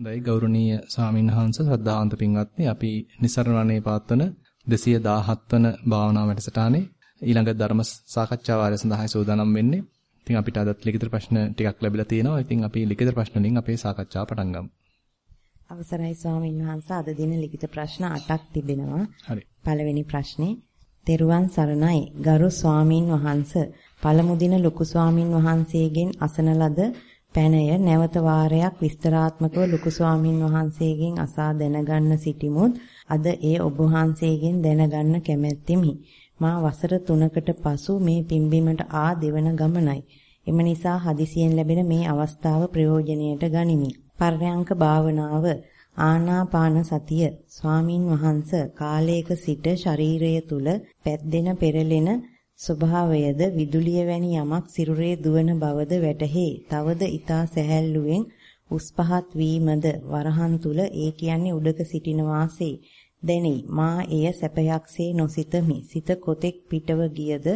හොඳයි ගෞරවනීය ස්වාමින්වහන්සේ ශ්‍රද්ධාවන්ත පින්වත්නි අපි નિසරණණේ පාත්වන 217 වන භාවනා වැඩසටහනේ ඊළඟ ධර්ම සාකච්ඡා වාරය සඳහායි සූදානම් වෙන්නේ. ඉතින් අපිට අදත් ලිඛිත ප්‍රශ්න ටිකක් ලැබිලා තියෙනවා. ඉතින් අපි ලිඛිත ප්‍රශ්න වලින් අපේ සාකච්ඡාව පටන් ගමු. අවසරයි ස්වාමින්වහන්සේ අද දින ලිඛිත ප්‍රශ්න 8ක් තිබෙනවා. හරි. පළවෙනි ප්‍රශ්නේ තෙරුවන් සරණයි ගරු ස්වාමින් වහන්සේ පළමු දින ලොකු ස්වාමින් වහන්සේගෙන් අසන ලද පැනය නැවත වාරයක් විස්තරාත්මකව ලොකු ස්වාමින් වහන්සේගෙන් අසා දැනගන්න සිටිමුත් අද ඒ ඔබ වහන්සේගෙන් දැනගන්න කැමැත්තෙමි. මා වසර 3කට පසු මේ පිම්බීමට ආ දෙවන ගමනයි. එම නිසා හදිසියෙන් ලැබෙන මේ අවස්ථාව ප්‍රයෝජනයට ගනිමි. පර්යංක භාවනාව ආනාපාන සතිය ස්වාමින් වහන්ස කාලයක සිට ශරීරය තුල පැද්දෙන පෙරලෙන ස්වභාවයද විදුලිය වැනි යමක් සිරුරේ දුවන බවද වැටහේ. තවද ඊතා සැහැල්ලුවෙන් උස් පහත් වීමද වරහන් තුල ඒ කියන්නේ උඩක සිටින වාසේ දැනේ. මා එය සැපයක්සේ නොසිතමි. සිත කොතෙක් පිටව ගියද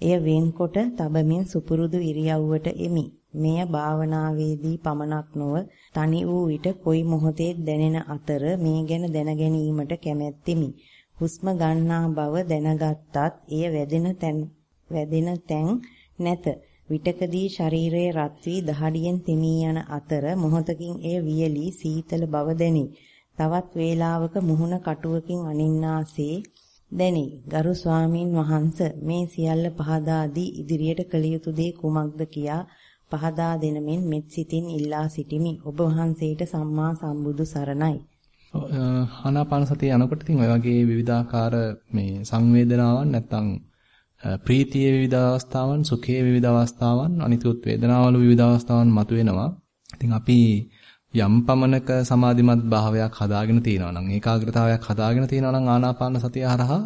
එය වෙන්කොට තබමින් සුපුරුදු ඉරියව්වට එමි. මෙය භාවනාවේදී පමණක් නොව තනි වූ විට කොයි මොහොතේ දැනෙන අතර මේ ගැන දැන ගැනීමට කැමැත්තෙමි. හුස්ම ගන්නා බව දැනගත්තත් එය වැදෙන තැන් වැදෙන තැන් නැත. විටකදී ශරීරයේ රත් වී දහඩියෙන් තෙමී යන අතර මොහොතකින් එය වියලී සීතල බව දැනේ. තවත් වේලාවක මුහුණ කටුවකින් අනින්නාසේ දැනේ. ගරු ස්වාමින් වහන්සේ මේ සියල්ල පහදා දී ඉදිරියට කළ යුතු දේ කුමක්ද කියා පහදා දෙනමින් මෙත් සිතින් ඉල්ලා සිටිමි. ඔබ වහන්සේට සම්මා සම්බුදු සරණයි. ආනාපාන සතිය යනකොට ඉතින් ඔය වගේ විවිධාකාර මේ සංවේදනාවන් නැත්තම් ප්‍රීතියේ විවිධ අවස්ථාවන්, සුඛයේ විවිධ අවස්ථාවන්, අනිත්‍යුත් වේදනාවල විවිධ අවස්ථාවන් මතුවෙනවා. ඉතින් අපි යම් පමණක සමාධිමත් භාවයක් හදාගෙන තියෙනවා නම් ඒකාග්‍රතාවයක් හදාගෙන තියෙනවා නම් ආනාපාන සතිය හරහා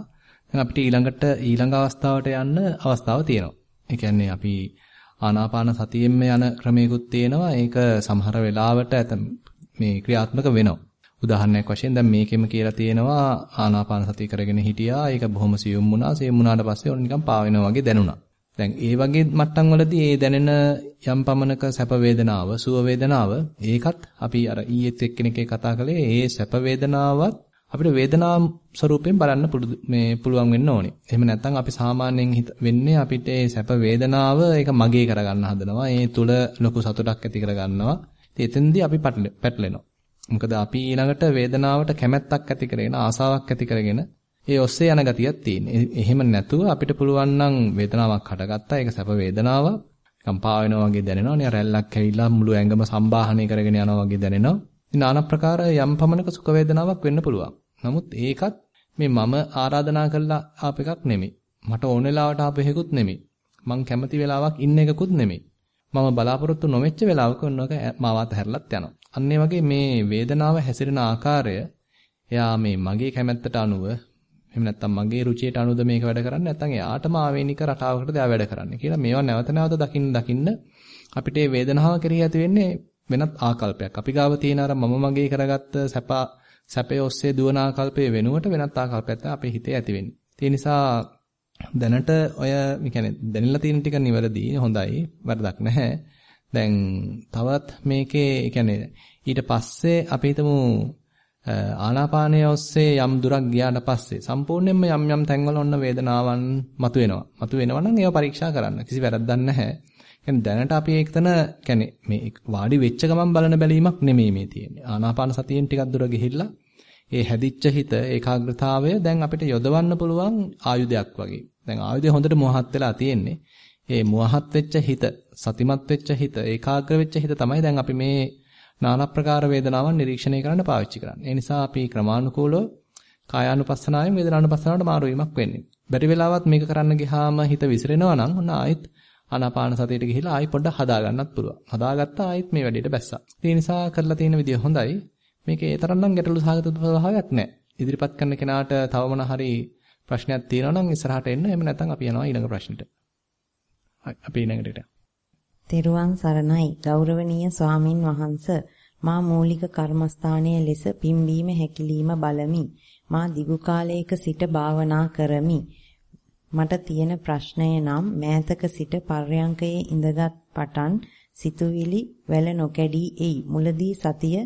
දැන් අපිට ඊළඟට ඊළඟ අවස්ථාවට යන්න අවස්ථාව තියෙනවා. ඒ කියන්නේ අපි ආනාපාන සතියෙම යන ක්‍රමයකුත් තියෙනවා. ඒක සමහර වෙලාවට මේ ක්‍රියාත්මක වෙනවා. උදාහරණයක් වශයෙන් දැන් මේකෙම කියලා තියෙනවා ආනාපාන සතිය කරගෙන හිටියා. ඒක බොහොම සියුම් වුණා. සියුම් වුණාට පස්සේ ඔන්න නිකන් පාවෙනවා වගේ දැනුණා. දැන් ඒ වගේ මට්ටම් වලදී ඒ දැනෙන යම් පමණක සැප වේදනාව, සුව වේදනාව ඒකත් අපි අර ඊයේත් එක්කෙනෙක් කතා කළේ ඒ සැප වේදනාවත් අපිට වේදනා ස්වරූපයෙන් බලන්න මේ පුළුවන් වෙන්න ඕනේ. එහෙම නැත්නම් අපි සාමාන්‍යයෙන් වෙන්නේ අපිට ඒ සැප වේදනාව ඒක මගේ කරගන්න හදනවා. ඒ තුල ලොකු සතුටක් ඇති කරගන්නවා. ඉතින් එතෙන්දී අපි පැටලෙනවා. මොකද අපි ඊළඟට වේදනාවට කැමැත්තක් ඇති කරගෙන ආසාවක් ඇති කරගෙන ඒ ඔස්සේ යන ගතියක් තියෙන. එහෙම නැතුව අපිට පුළුවන් නම් වේදනාවක් හටගත්තා. ඒක සැප වේදනාවක්. නිකන් පා වෙනවා වගේ දැනෙනවා. නිකන් රැල්ලක් ඇවිල්ලා මුළු ඇඟම සම්බාහනය කරගෙන යනවා වගේ දැනෙනවා. ඉතින් নানা ප්‍රකාර යම් පමණක සුඛ වේදනාවක් වෙන්න පුළුවන්. නමුත් ඒකත් මේ මම ආරාධනා කළා ආප එකක් නෙමෙයි. මට ඕන වෙලාවට ආප එකකුත් නෙමෙයි. මං කැමති වෙලාවක් ඉන්න එකකුත් නෙමෙයි. මම බලාපොරොත්තු නොවෙච්ච වෙලාවක ඔන්නක මාවත් හැරලත් යනවා. අන්න වගේ මේ වේදනාව හැසිරෙන ආකාරය එයා මේ මගේ කැමැත්තට අනුව එහෙම නැත්නම් මගේ රුචියට අනුවද මේක වැඩ කරන්නේ නැත්නම් එයාටම ආවේනික රටාවකටද එයා වැඩ කරන්නේ කියලා මේවා නැවත නැවත දකින්න දකින්න අපිට මේ වේදනාව කෙරෙහි ඇති වෙන්නේ වෙනත් ආකල්පයක්. අපි ගාව තියෙන අර මම මගේ කරගත්ත සැප සැපේ ඔස්සේ දුවන ආකල්පයේ වෙනුවට වෙනත් ආකල්පයක් අපේ හිතේ ඇති වෙන්නේ. ඒ නිසා දැනට ඔය කියන්නේ දැනලා තියෙන ටික නිවැරදි හොඳයි වරදක් නැහැ. දැන් තවත් මේකේ කියන්නේ ඊට පස්සේ අපි හිතමු ආනාපානය ඔස්සේ යම් දුරක් ගියාට පස්සේ සම්පූර්ණයෙන්ම යම් යම් තැන්වල ඔන්න වේදනාවන් මතුවෙනවා. මතුවෙනවා නම් ඒවා පරීක්ෂා කරන්න. කිසි වැරද්දක් නැහැ. කියන්නේ දැනට අපි ඒකතන කියන්නේ මේ වාඩි වෙච්ච ගමන් බලන බැලීමක් නෙමෙයි මේ තියෙන්නේ. ආනාපාන සතියෙන් ටිකක් දුර ගිහිල්ලා ඒ හැදිච්ච හිත ඒකාග්‍රතාවය දැන් අපිට යොදවන්න පුළුවන් ආයුධයක් වගේ. දැන් ආයුධය හොඳට මොහත් වෙලා තියෙන්නේ. ඒ මොහත් වෙච්ච හිත, සතිමත් වෙච්ච හිත, ඒකාග්‍ර වෙච්ච හිත තමයි දැන් අපි මේ নানা ප්‍රකාර වේදනාවන් නිරීක්ෂණය කරන්න පාවිච්චි කරන්නේ. ඒ නිසා අපි ක්‍රමානුකූලව කායානුපස්සනාවෙන් වේදනානුපස්සනාවට මාරු වීමක් වෙන්නේ. බැරි වෙලාවත් මේක කරන්න ගියාම හිත විසිරෙනවා නම් ඔන්න ආයෙත් ආනාපාන සතියට ගිහිලා ආයෙ පොඩ්ඩක් හදා ගන්නත් පුළුවන්. හදාගත්තා ආයෙත් මේ වැඩේට බැස්සා. ඒ නිසා කරලා තියෙන විදිය හොඳයි. මේකේ ඒ තරම් නම් ගැටලු සහගත ස්වභාවයක් නැහැ. ඉදිරිපත් කරන කෙනාට තව මොන හරි ප්‍රශ්නයක් තියෙනවා නම් ඉස්සරහට එන්න. එහෙම නැත්නම් අපි යනවා ඊළඟ ප්‍රශ්නෙට. අපි ඊළඟට තෙරුවන් සරණයි ගෞරවනීය ස්වාමින් වහන්ස මා මූලික කර්මස්ථානයේ ලෙස පිම්බීම හැකිලිම බලමි මා දිගු කාලයක සිට භාවනා කරමි මට තියෙන ප්‍රශ්නය නම් මෑතක සිට පර්යංකයේ ඉඳගත් පටන් සිතුවිලි වැල නොකැඩී එයි මුලදී සතිය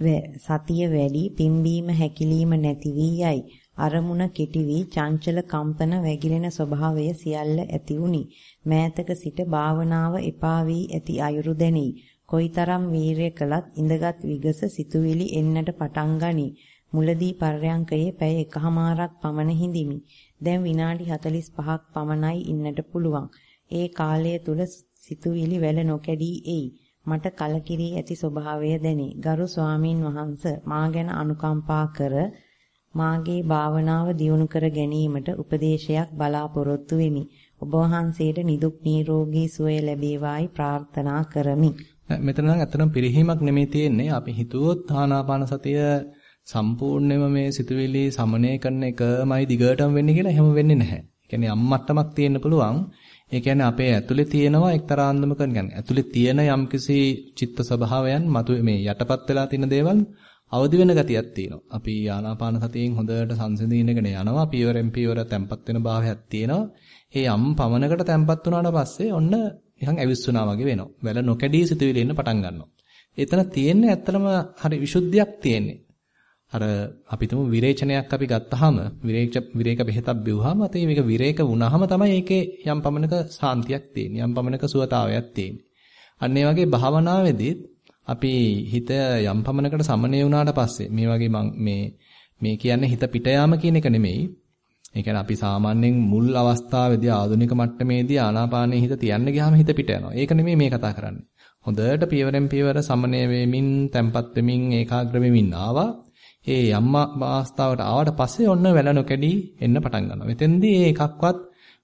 සතිය වැඩි පිම්බීම හැකිලිම නැති වී යයි. අරමුණ කෙටි වී චංචල කම්පන වැగిරෙන ස්වභාවය සියල්ල ඇති වුනි. මෑතක සිට භාවනාව එපා වී ඇති අයුරු දැනේ. කොයිතරම් වීරය කළත් ඉඳගත් විගස සිතුවිලි එන්නට පටන් ගනී. මුලදී පර්යංකයේ පැය එකහමාරක් පමණ හිඳිමි. දැන් විනාඩි 45ක් පමණයි ඉන්නට පුළුවන්. ඒ කාලය තුල සිතුවිලි වැල නොකැඩී එයි. මට කලකිරී ඇති ස්වභාවය දැනේ. ගරු ස්වාමින් වහන්සේ මා ගැන අනුකම්පා කර මාගේ භාවනාව දියුණු කර ගැනීමට උපදේශයක් බලාපොරොත්තු වෙමි. ඔබ වහන්සේට නිදුක් නිරෝගී සුවය ලැබේවායි ප්‍රාර්ථනා කරමි. මෙතන නම් ඇත්තටම පිරිහීමක් නෙමෙයි තියෙන්නේ. අපි හිතුවොත් ආනාපාන සතිය සම්පූර්ණයෙන්ම මේ සිතුවිලි සමනය කරන එකමයි දිගටම වෙන්නේ කියලා එහෙම වෙන්නේ නැහැ. ඒ කියන්නේ යම් මට්ටමක් තියෙන්න පුළුවන්. ඒ කියන්නේ අපේ ඇතුලේ තියෙනවා එක්තරා අන්දමක කියන්නේ ඇතුලේ තියෙන යම්කිසි චිත්ත ස්වභාවයන් මතු මේ යටපත් වෙලා තියෙන දේවල් අවදි වෙන ගතියක් තියෙනවා. අපි ආනාපාන සතියෙන් හොඳට සංසිඳීනගෙන යනවා. පියවරෙන් පියවර තැම්පත් වෙන භාවයක් තියෙනවා. ඒ යම් පමනකට තැම්පත් වුණාට පස්සේ ඔන්න නිකන් ඇවිස්සුනා වගේ වෙනවා. වැල නොකැඩී සිතුවිලි එන්න පටන් ගන්නවා. එතන තියෙන්නේ ඇත්තටම හරි විසුද්ධියක් තියෙන්නේ. අර අපි තුමු විරේචනයක් අපි ගත්තාම විරේක විරේක බෙහෙතක් බිව්වහම අතේ මේක විරේක වුණාම තමයි ඒකේ යම් පමණක සාන්තියක් තියෙන්නේ. යම් පමණක සුවතාවයක් තියෙන්නේ. අන්න ඒ වගේ භාවනාවේදීත් අපි හිත යම් පමණකට සමනය වුණාට පස්සේ මේ වගේ මේ මේ කියන්නේ හිත පිට යාම කියන එක නෙමෙයි. ඒ කියන්නේ අපි සාමාන්‍යයෙන් මුල් අවස්ථාවේදී ආධුනික මට්ටමේදී ආනාපානයේ හිත තියන්න ගියාම හිත පිට යනවා. ඒක නෙමෙයි මේ කතා කරන්නේ. හොඳට පියවරෙන් පියවර සමනය වෙමින්, තැම්පත් වෙමින්, ඒකාග්‍ර වෙමින් ආවා. ඒ යම් අවස්ථාවකට ආවට පස්සේ ඔන්න වැල නොකැඩී එන්න පටන් ගන්නවා. මෙතෙන්දී ඒ එකක්වත්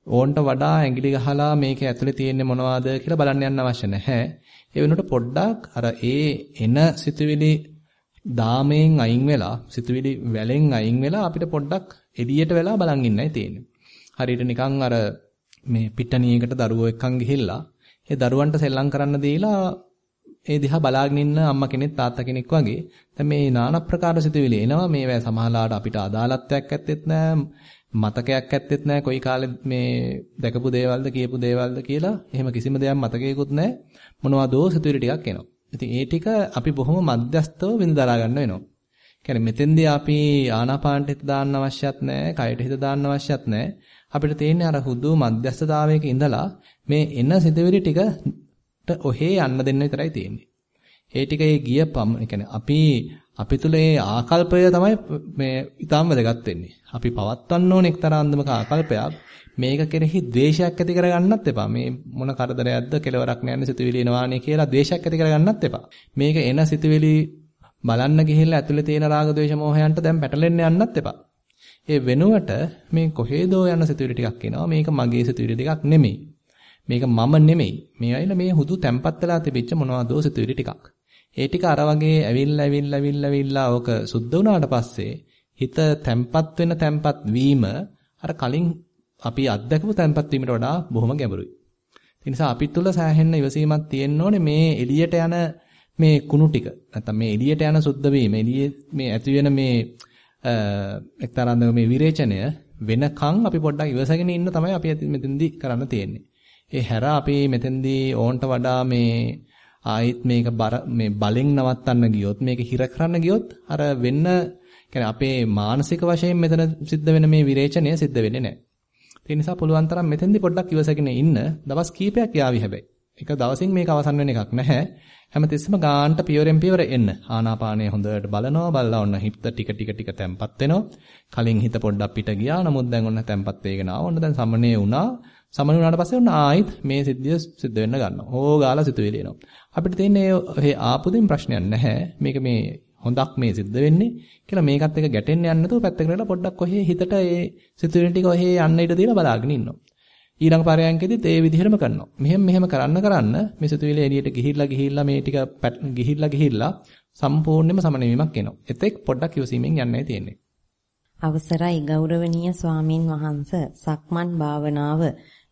ඕන්ට වඩා ඇඟිලි ගහලා මේක ඇතුලේ තියෙන්නේ මොනවද කියලා බලන්න යන්න අවශ්‍ය නැහැ. ඒ වෙනුවට පොඩ්ඩක් අර ඒ එන සිතුවිලි දාමයෙන් අයින් වෙලා සිතුවිලි වැලෙන් අයින් වෙලා අපිට පොඩ්ඩක් එළියට වෙලා බලන් ඉන්නයි තියෙන්නේ. හරියට නිකන් අර මේ පිටණියකට දරුවෝ එක්කන් ගිහිල්ලා ඒ දරුවන්ට සෙල්ලම් කරන්න දීලා ඒ දිහා බලාගෙන ඉන්න අම්මා කෙනෙක් තාත්තා කෙනෙක් වගේ. දැන් මේ নানা ප්‍රකාර සිතුවිලි එනවා. මේවා සමහරලාට අපිට අදාළත්වයක් ඇත්තෙත් නෑ මතකයක් ඇත්තෙත් නෑ. කොයි කාලේ මේ දැකපු දේවල්ද කියපු දේවල්ද කියලා එහෙම කිසිම දෙයක් මතකයකුත් නෑ. මොනවදෝ සිතුවිලි ටිකක් එනවා. ඉතින් ඒ ටික අපි බොහොම මධ්‍යස්තව විඳ දරා ගන්න වෙනවා. කියන්නේ මෙතෙන්දී අපි ආනාපානට හිත දාන්න අවශ්‍යත් නැහැ, කයට හිත දාන්න අවශ්‍යත් නැහැ. අපිට තියෙන්නේ අර හුදු මධ්‍යස්ථතාවයක ඉඳලා මේ එන සිතුවිලි ටිකට ඔහේ යන්න දෙන්න විතරයි තියෙන්නේ. ඒ ටික ඒ ගිය පම කියන්නේ අපි අපි තුල ඒ ආකල්පය තමයි මේ ඊටාම වැදගත් වෙන්නේ. අපි පවත්වන්න ඕන එක්තරා අන්දමක ආකල්පයක් මේක කෙරෙහි ද්වේෂයක් ඇති කරගන්නත් එපා. මේ මොන කරදරයක්ද කෙලවරක් නැන්නේ සිතුවිලි එනවානේ කියලා ද්වේෂයක් ඇති කරගන්නත් එපා. මේක එන සිතුවිලි බලන්න ගිහිල්ලා ඇතුලේ තියෙන රාග ద్వේෂ මොහයන්ට දැන් පැටලෙන්න යන්නත් එපා. ඒ වෙනුවට මේ කොහේදෝ යන සිතුවිලි ටිකක් එනවා. මේක මගේ සිතුවිලි ටිකක් නෙමෙයි. මේක මම නෙමෙයි. මේ ඇවිල්ලා මේ හුදු තැම්පත් වෙලා තිබිච්ච මොනවදෝ සිතුවිලි ටිකක්. ඒ ටික අර වගේ ඇවිල්ලා ඇවිල්ලා ඇවිල්ලා ඇවිල්ලා ඕක සුද්ධ වුණාට පස්සේ හිත තැම්පත් වෙන තැම්පත් වීම අර කලින් අපි අත්දැකපු තැම්පත් වීමට වඩා බොහොම ගැඹුරුයි. ඒ නිසා අපි තුල සෑහෙන්න ඉවසීමක් තියෙන්න ඕනේ මේ එළියට යන මේ කුණු ටික නැත්නම් මේ එළියට යන සුද්ධ වීම එළියේ මේ ඇති වෙන මේ එක්තරාන්දම මේ විරේචනය වෙනකන් අපි පොඩ්ඩක් ඉවසගෙන ඉන්න තමයි අපි මෙතෙන්දී කරන්න තියෙන්නේ. ඒ හැර අපි මෙතෙන්දී ඕන්ට වඩා මේ ආයිත් මේක බර මේ බලෙන් නවත්තන්න ගියොත් මේක හිර කරන්න ගියොත් අර වෙන්න කියන්නේ අපේ මානසික වශයෙන් මෙතන සිද්ධ වෙන මේ විරේචනය සිද්ධ වෙන්නේ නැහැ. ඒ නිසා පුළුවන් තරම් මෙතෙන්දී පොඩ්ඩක් ඉවසගෙන ඉන්න දවස් කීපයක් යාවි හැබැයි. එක දවසින් මේක අවසන් වෙන එකක් නැහැ. හැමතිස්සෙම ගාන්ට පියවරෙන් පියවර එන්න. ආනාපානය හොඳට බලනවා. බලලා ඔන්න හිත ටික ටික ටික තැම්පත් වෙනවා. කලින් හිත පොඩ්ඩක් පිට ගියා. නමුත් දැන් ඔන්න තැම්පත් වෙගෙන ආවා. ඔන්න දැන් සමනේ වුණා. සමන වුණාට පස්සේ ඔන්න ආයිත් මේ සිද්ධිය සිද්ධ වෙන්න ගන්නවා. හොගාලා සිතුවිලි එනවා. අපිට තියෙන්නේ මේ ආපුදින් ප්‍රශ්නයක් නැහැ. මේක මේ හොඳක් මේ සිද්ධ වෙන්නේ කියලා මේකත් එක ගැටෙන්න යන්න නැතුව පැත්තකට වෙලා පොඩ්ඩක් ඔහේ හිතට ඒ සිතුවිලි ටික ඔහේ යන්න ඉඩ දීලා බලාගෙන ඉන්නවා. ඊළඟ පරයන්කෙදිත් ඒ විදිහටම කරනවා. මෙහෙම මෙහෙම කරන්න කරන්න මේ සිතුවිලි එළියට ගිහිල්ලා ගිහිල්ලා මේ ටික ගිහිල්ලා ගිහිල්ලා සම්පූර්ණයෙන්ම සමනවීමක් එනවා. එතෙක් පොඩ්ඩක් ඉවසීමෙන් යන්නයි තියෙන්නේ. අවසරයි ගෞරවනීය ස්වාමින් වහන්ස සක්මන් භාවනාව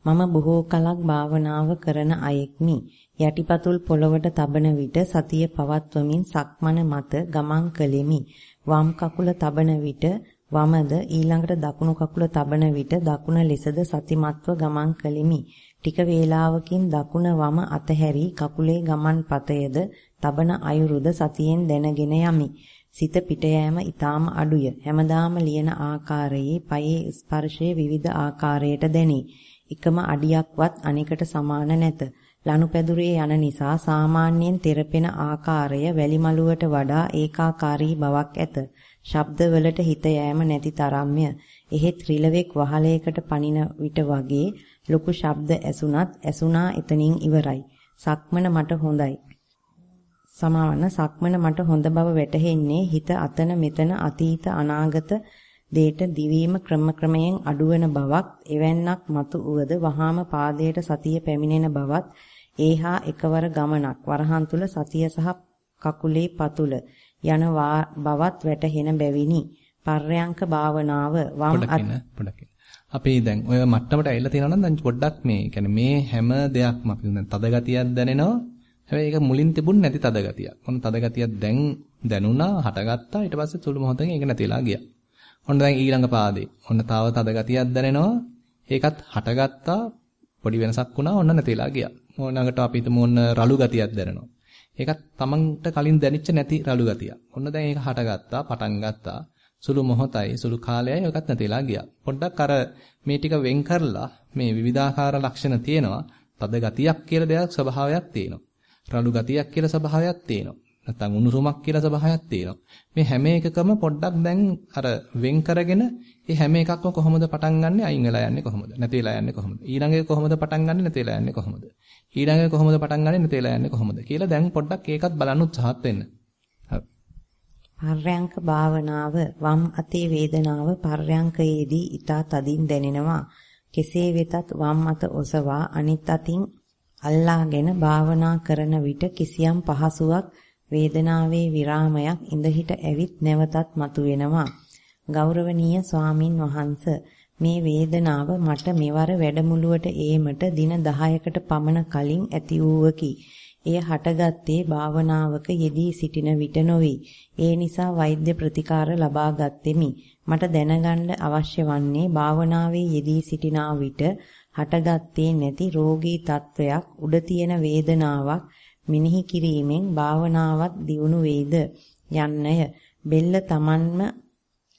මම බොහෝ කලක් භාවනාව කරන අයෙක්මි. යටිපතුල් පොළවට තබන විට සතිය පවත්වමින් සක්මන මත ගමන් කළෙමි. වම් කකුල තබන විට වමද ඊළඟට දකුණු කකුල තබන විට දකුණ ලෙසද සතිමත්ව ගමන් කළෙමි. ටික වේලාවකින් දකුණ වම අතහැරි කකුලේ ගමන් පතයද තබන අයුරුද සතියෙන් දැනගෙන යමි. සිත පිට යෑම ඊටාම අඩුය. හැමදාම ලියන ආකාරයේ පයේ ස්පර්ශයේ විවිධ ආකාරයට දැනේ. එකම අඩියක්වත් අනෙකට සමාන නැත. ලනුපැදුරේ යන නිසා සාමාන්‍යයෙන් තෙරපෙන ආකාරය වැලි මළුවට වඩා ඒකාකාරී බවක් ඇත. ශබ්දවලට හිත යෑම නැති තරම්ය. එහෙත් රිලවෙක් වහලයකට පනින විට වගේ ලොකු ශබ්ද ඇසුණත් ඇසුණා එතනින් ඉවරයි. සක්මන මට හොඳයි. සමාවන සක්මන මට හොඳ බව වැටහෙන්නේ හිත අතන මෙතන අතීත අනාගත දේට දිවීම ක්‍රම ක්‍රමයෙන් අඩුවන බවක් එවන්නක් මතු උවද වහාම පාදයට සතිය පැමිණෙන බවත් ඒහා එකවර ගමනක් වරහන් තුල සතිය සහ කකුලේ පතුල යන බවත් වැටහෙන බැවිනි පර්යංක භාවනාව වම් පොඩක් අපි දැන් ඔය මට්ටමට ඇවිල්ලා තියෙනවා නම් දැන් පොඩ්ඩක් මේ කියන්නේ මේ හැම දෙයක්ම අපි දැන් තද ගතියක් දැනෙනවා. හැබැයි ඒක මුලින් තිබුණ නැති තද ගතියක්. ඔන්න තද ගතියක් දැන් දැනුණා, හටගත්තා. ඊට පස්සේ සුළු මොහොතකින් ඒක නැතිලා ගියා. ඔන්න දැන් ඊළඟ පාදේ. ඔන්න තාව තද ගතියක් දැනෙනවා. ඒකත් හටගත්තා. පොඩි වෙනසක් වුණා. ඔන්න නැතිලා ගියා. ඊළඟට අපි හිතමු ඔන්න රළු ගතියක් දැනෙනවා. ඒකත් තමන්ට කලින් දැනෙච්ච නැති රළු ගතියක්. ඔන්න දැන් ඒක හටගත්තා, පටන් ගත්තා. සුළු මොහොතයි සුළු කාලයයි ඔකත් නැතිලා ගියා. පොඩ්ඩක් අර මේ ටික වෙන් කරලා මේ විවිධාකාර ලක්ෂණ තියෙනවා. තද ගතියක් කියලා දෙයක් ස්වභාවයක් තියෙනවා. රළු ගතියක් කියලා ස්වභාවයක් තියෙනවා. නැත්නම් උණුසුමක් කියලා ස්වභාවයක් තියෙනවා. මේ හැම එකකම පොඩ්ඩක් දැන් අර වෙන් කරගෙන මේ හැම එකක්ම කොහොමද පටන් ගන්නෙ අයින් වෙලා යන්නේ කොහොමද? නැති වෙලා යන්නේ කොහොමද? ඊළඟ එක කොහොමද පටන් ගන්නෙ නැති වෙලා යන්නේ කොහොමද? ඊළඟ එක කොහොමද පටන් ගන්නෙ නැති වෙලා යන්නේ කොහොමද? කියලා දැන් පොඩ්ඩක් ඒකත් බලන්න උත්සාහත් වෙන්න. පර්යංක භාවනාව වම් අතේ වේදනාව පර්යංකයේදී ඊතා තදින් දැනෙනවා. කෙසේ වෙතත් වම් අත ඔසවා අනිත් අතින් අල්ලාගෙන භාවනා කරන විට කිසියම් පහසුවක් වේදනාවේ විරාමයක් ඉඳහිට ඇවිත් නැවතත් මතුවෙනවා. ගෞරවනීය ස්වාමින් වහන්ස මේ වේදනාව මට මෙවර වැඩමුළුවට ඒමට දින 10කට පමණ කලින් ඇති වූවකි. එය හටගත්තේ භාවනාවක යෙදී සිටින විට නොවේ. ඒ නිසා වෛද්‍ය ප්‍රතිකාර ලබා ගත්ෙමි. මට දැනගන්න අවශ්‍ය වන්නේ භාවනාවේ යෙදී සිටිනා විට හටගත්තේ නැති රෝගී තත්වයක් උඩ තියෙන වේදනාවක් මෙනෙහි කිරීමෙන් භාවනාවත් දියුණු වේද යන්නය. බෙල්ල Tamanම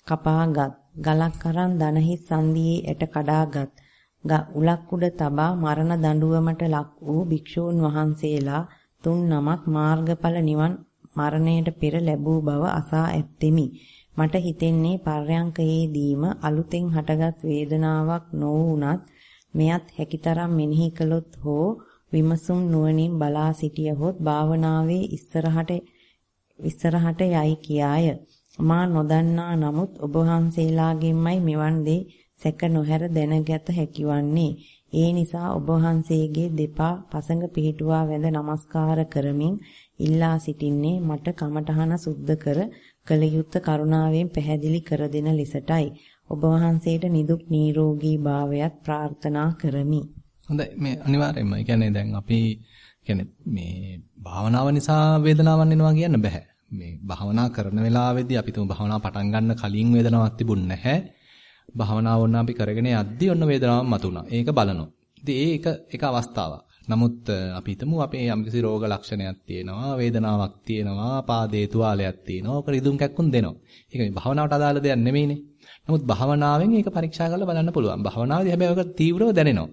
කපාගත් ගලක් අරන් දනහි සංදියේ ඇට කඩාගත් උලක් උඩ තබා මරණ දඬුවමට ලක් වූ භික්ෂූන් වහන්සේලා තුන් නමක් මාර්ගඵල නිවන් මරණයට පෙර ලැබූ බව අසා ඇත්තෙමි. මට හිතෙන්නේ පර්යංකයේදීම අලුතෙන් හටගත් වේදනාවක් නොවුනත් මෙයත් හැකිතරම් මෙනෙහි කළොත් හෝ විමසුම් නුවණින් බලා සිටියහොත් භාවනාවේ ඉස්සරහට ඉස්සරහට යයි කියාය. මා නොදන්නා නමුත් ඔබ වහන්සේලාගෙන්මයි මෙවන් දේ සැක නොහැර දැනගත හැකිවන්නේ. ඒ නිසා ඔබ වහන්සේගේ දෙපා පසඟ පිහිටුවා වැඳ නමස්කාර කරමින් ඉල්ලා සිටින්නේ මට කමඨහන සුද්ධ කර කල යුත්ත කරුණාවෙන් පැහැදිලි කර දෙන ලෙසටයි. ඔබ වහන්සේට නිදුක් නිරෝගී භාවයත් ප්‍රාර්ථනා කරමි. හොඳයි මේ අනිවාර්යයෙන්ම. ඒ කියන්නේ දැන් අපි කියන්නේ මේ භාවනාව නිසා වේදනාවක් එනවා කියන්න බෑ. මේ භාවනා කරන වෙලාවේදී අපි තුමු භාවනාව පටන් ගන්න කලින් වේදනාවක් තිබුණ නැහැ. භාවනාව වුණා අපි කරගෙන යද්දී ඔන්න වේදනාවක් මතුණා. ඒක බලනවා. ඉතින් ඒක එක අවස්ථාවක්. නමුත් අපි හිතමු අපේ යම්කිසි රෝග ලක්ෂණයක් තියෙනවා, වේදනාවක් තියෙනවා, පාදේ තුවාලයක් තියෙනවා. ඔක රිදුම් කැක්කුම් දෙනවා. ඒක මේ භාවනාවට අදාළ දෙයක් නෙමෙයිනේ. නමුත් භාවනාවෙන් ඒක පරීක්ෂා කරලා බලන්න පුළුවන්. භාවනාවේදී හැබැයි ඔක තීව්‍රව දැනෙනවා.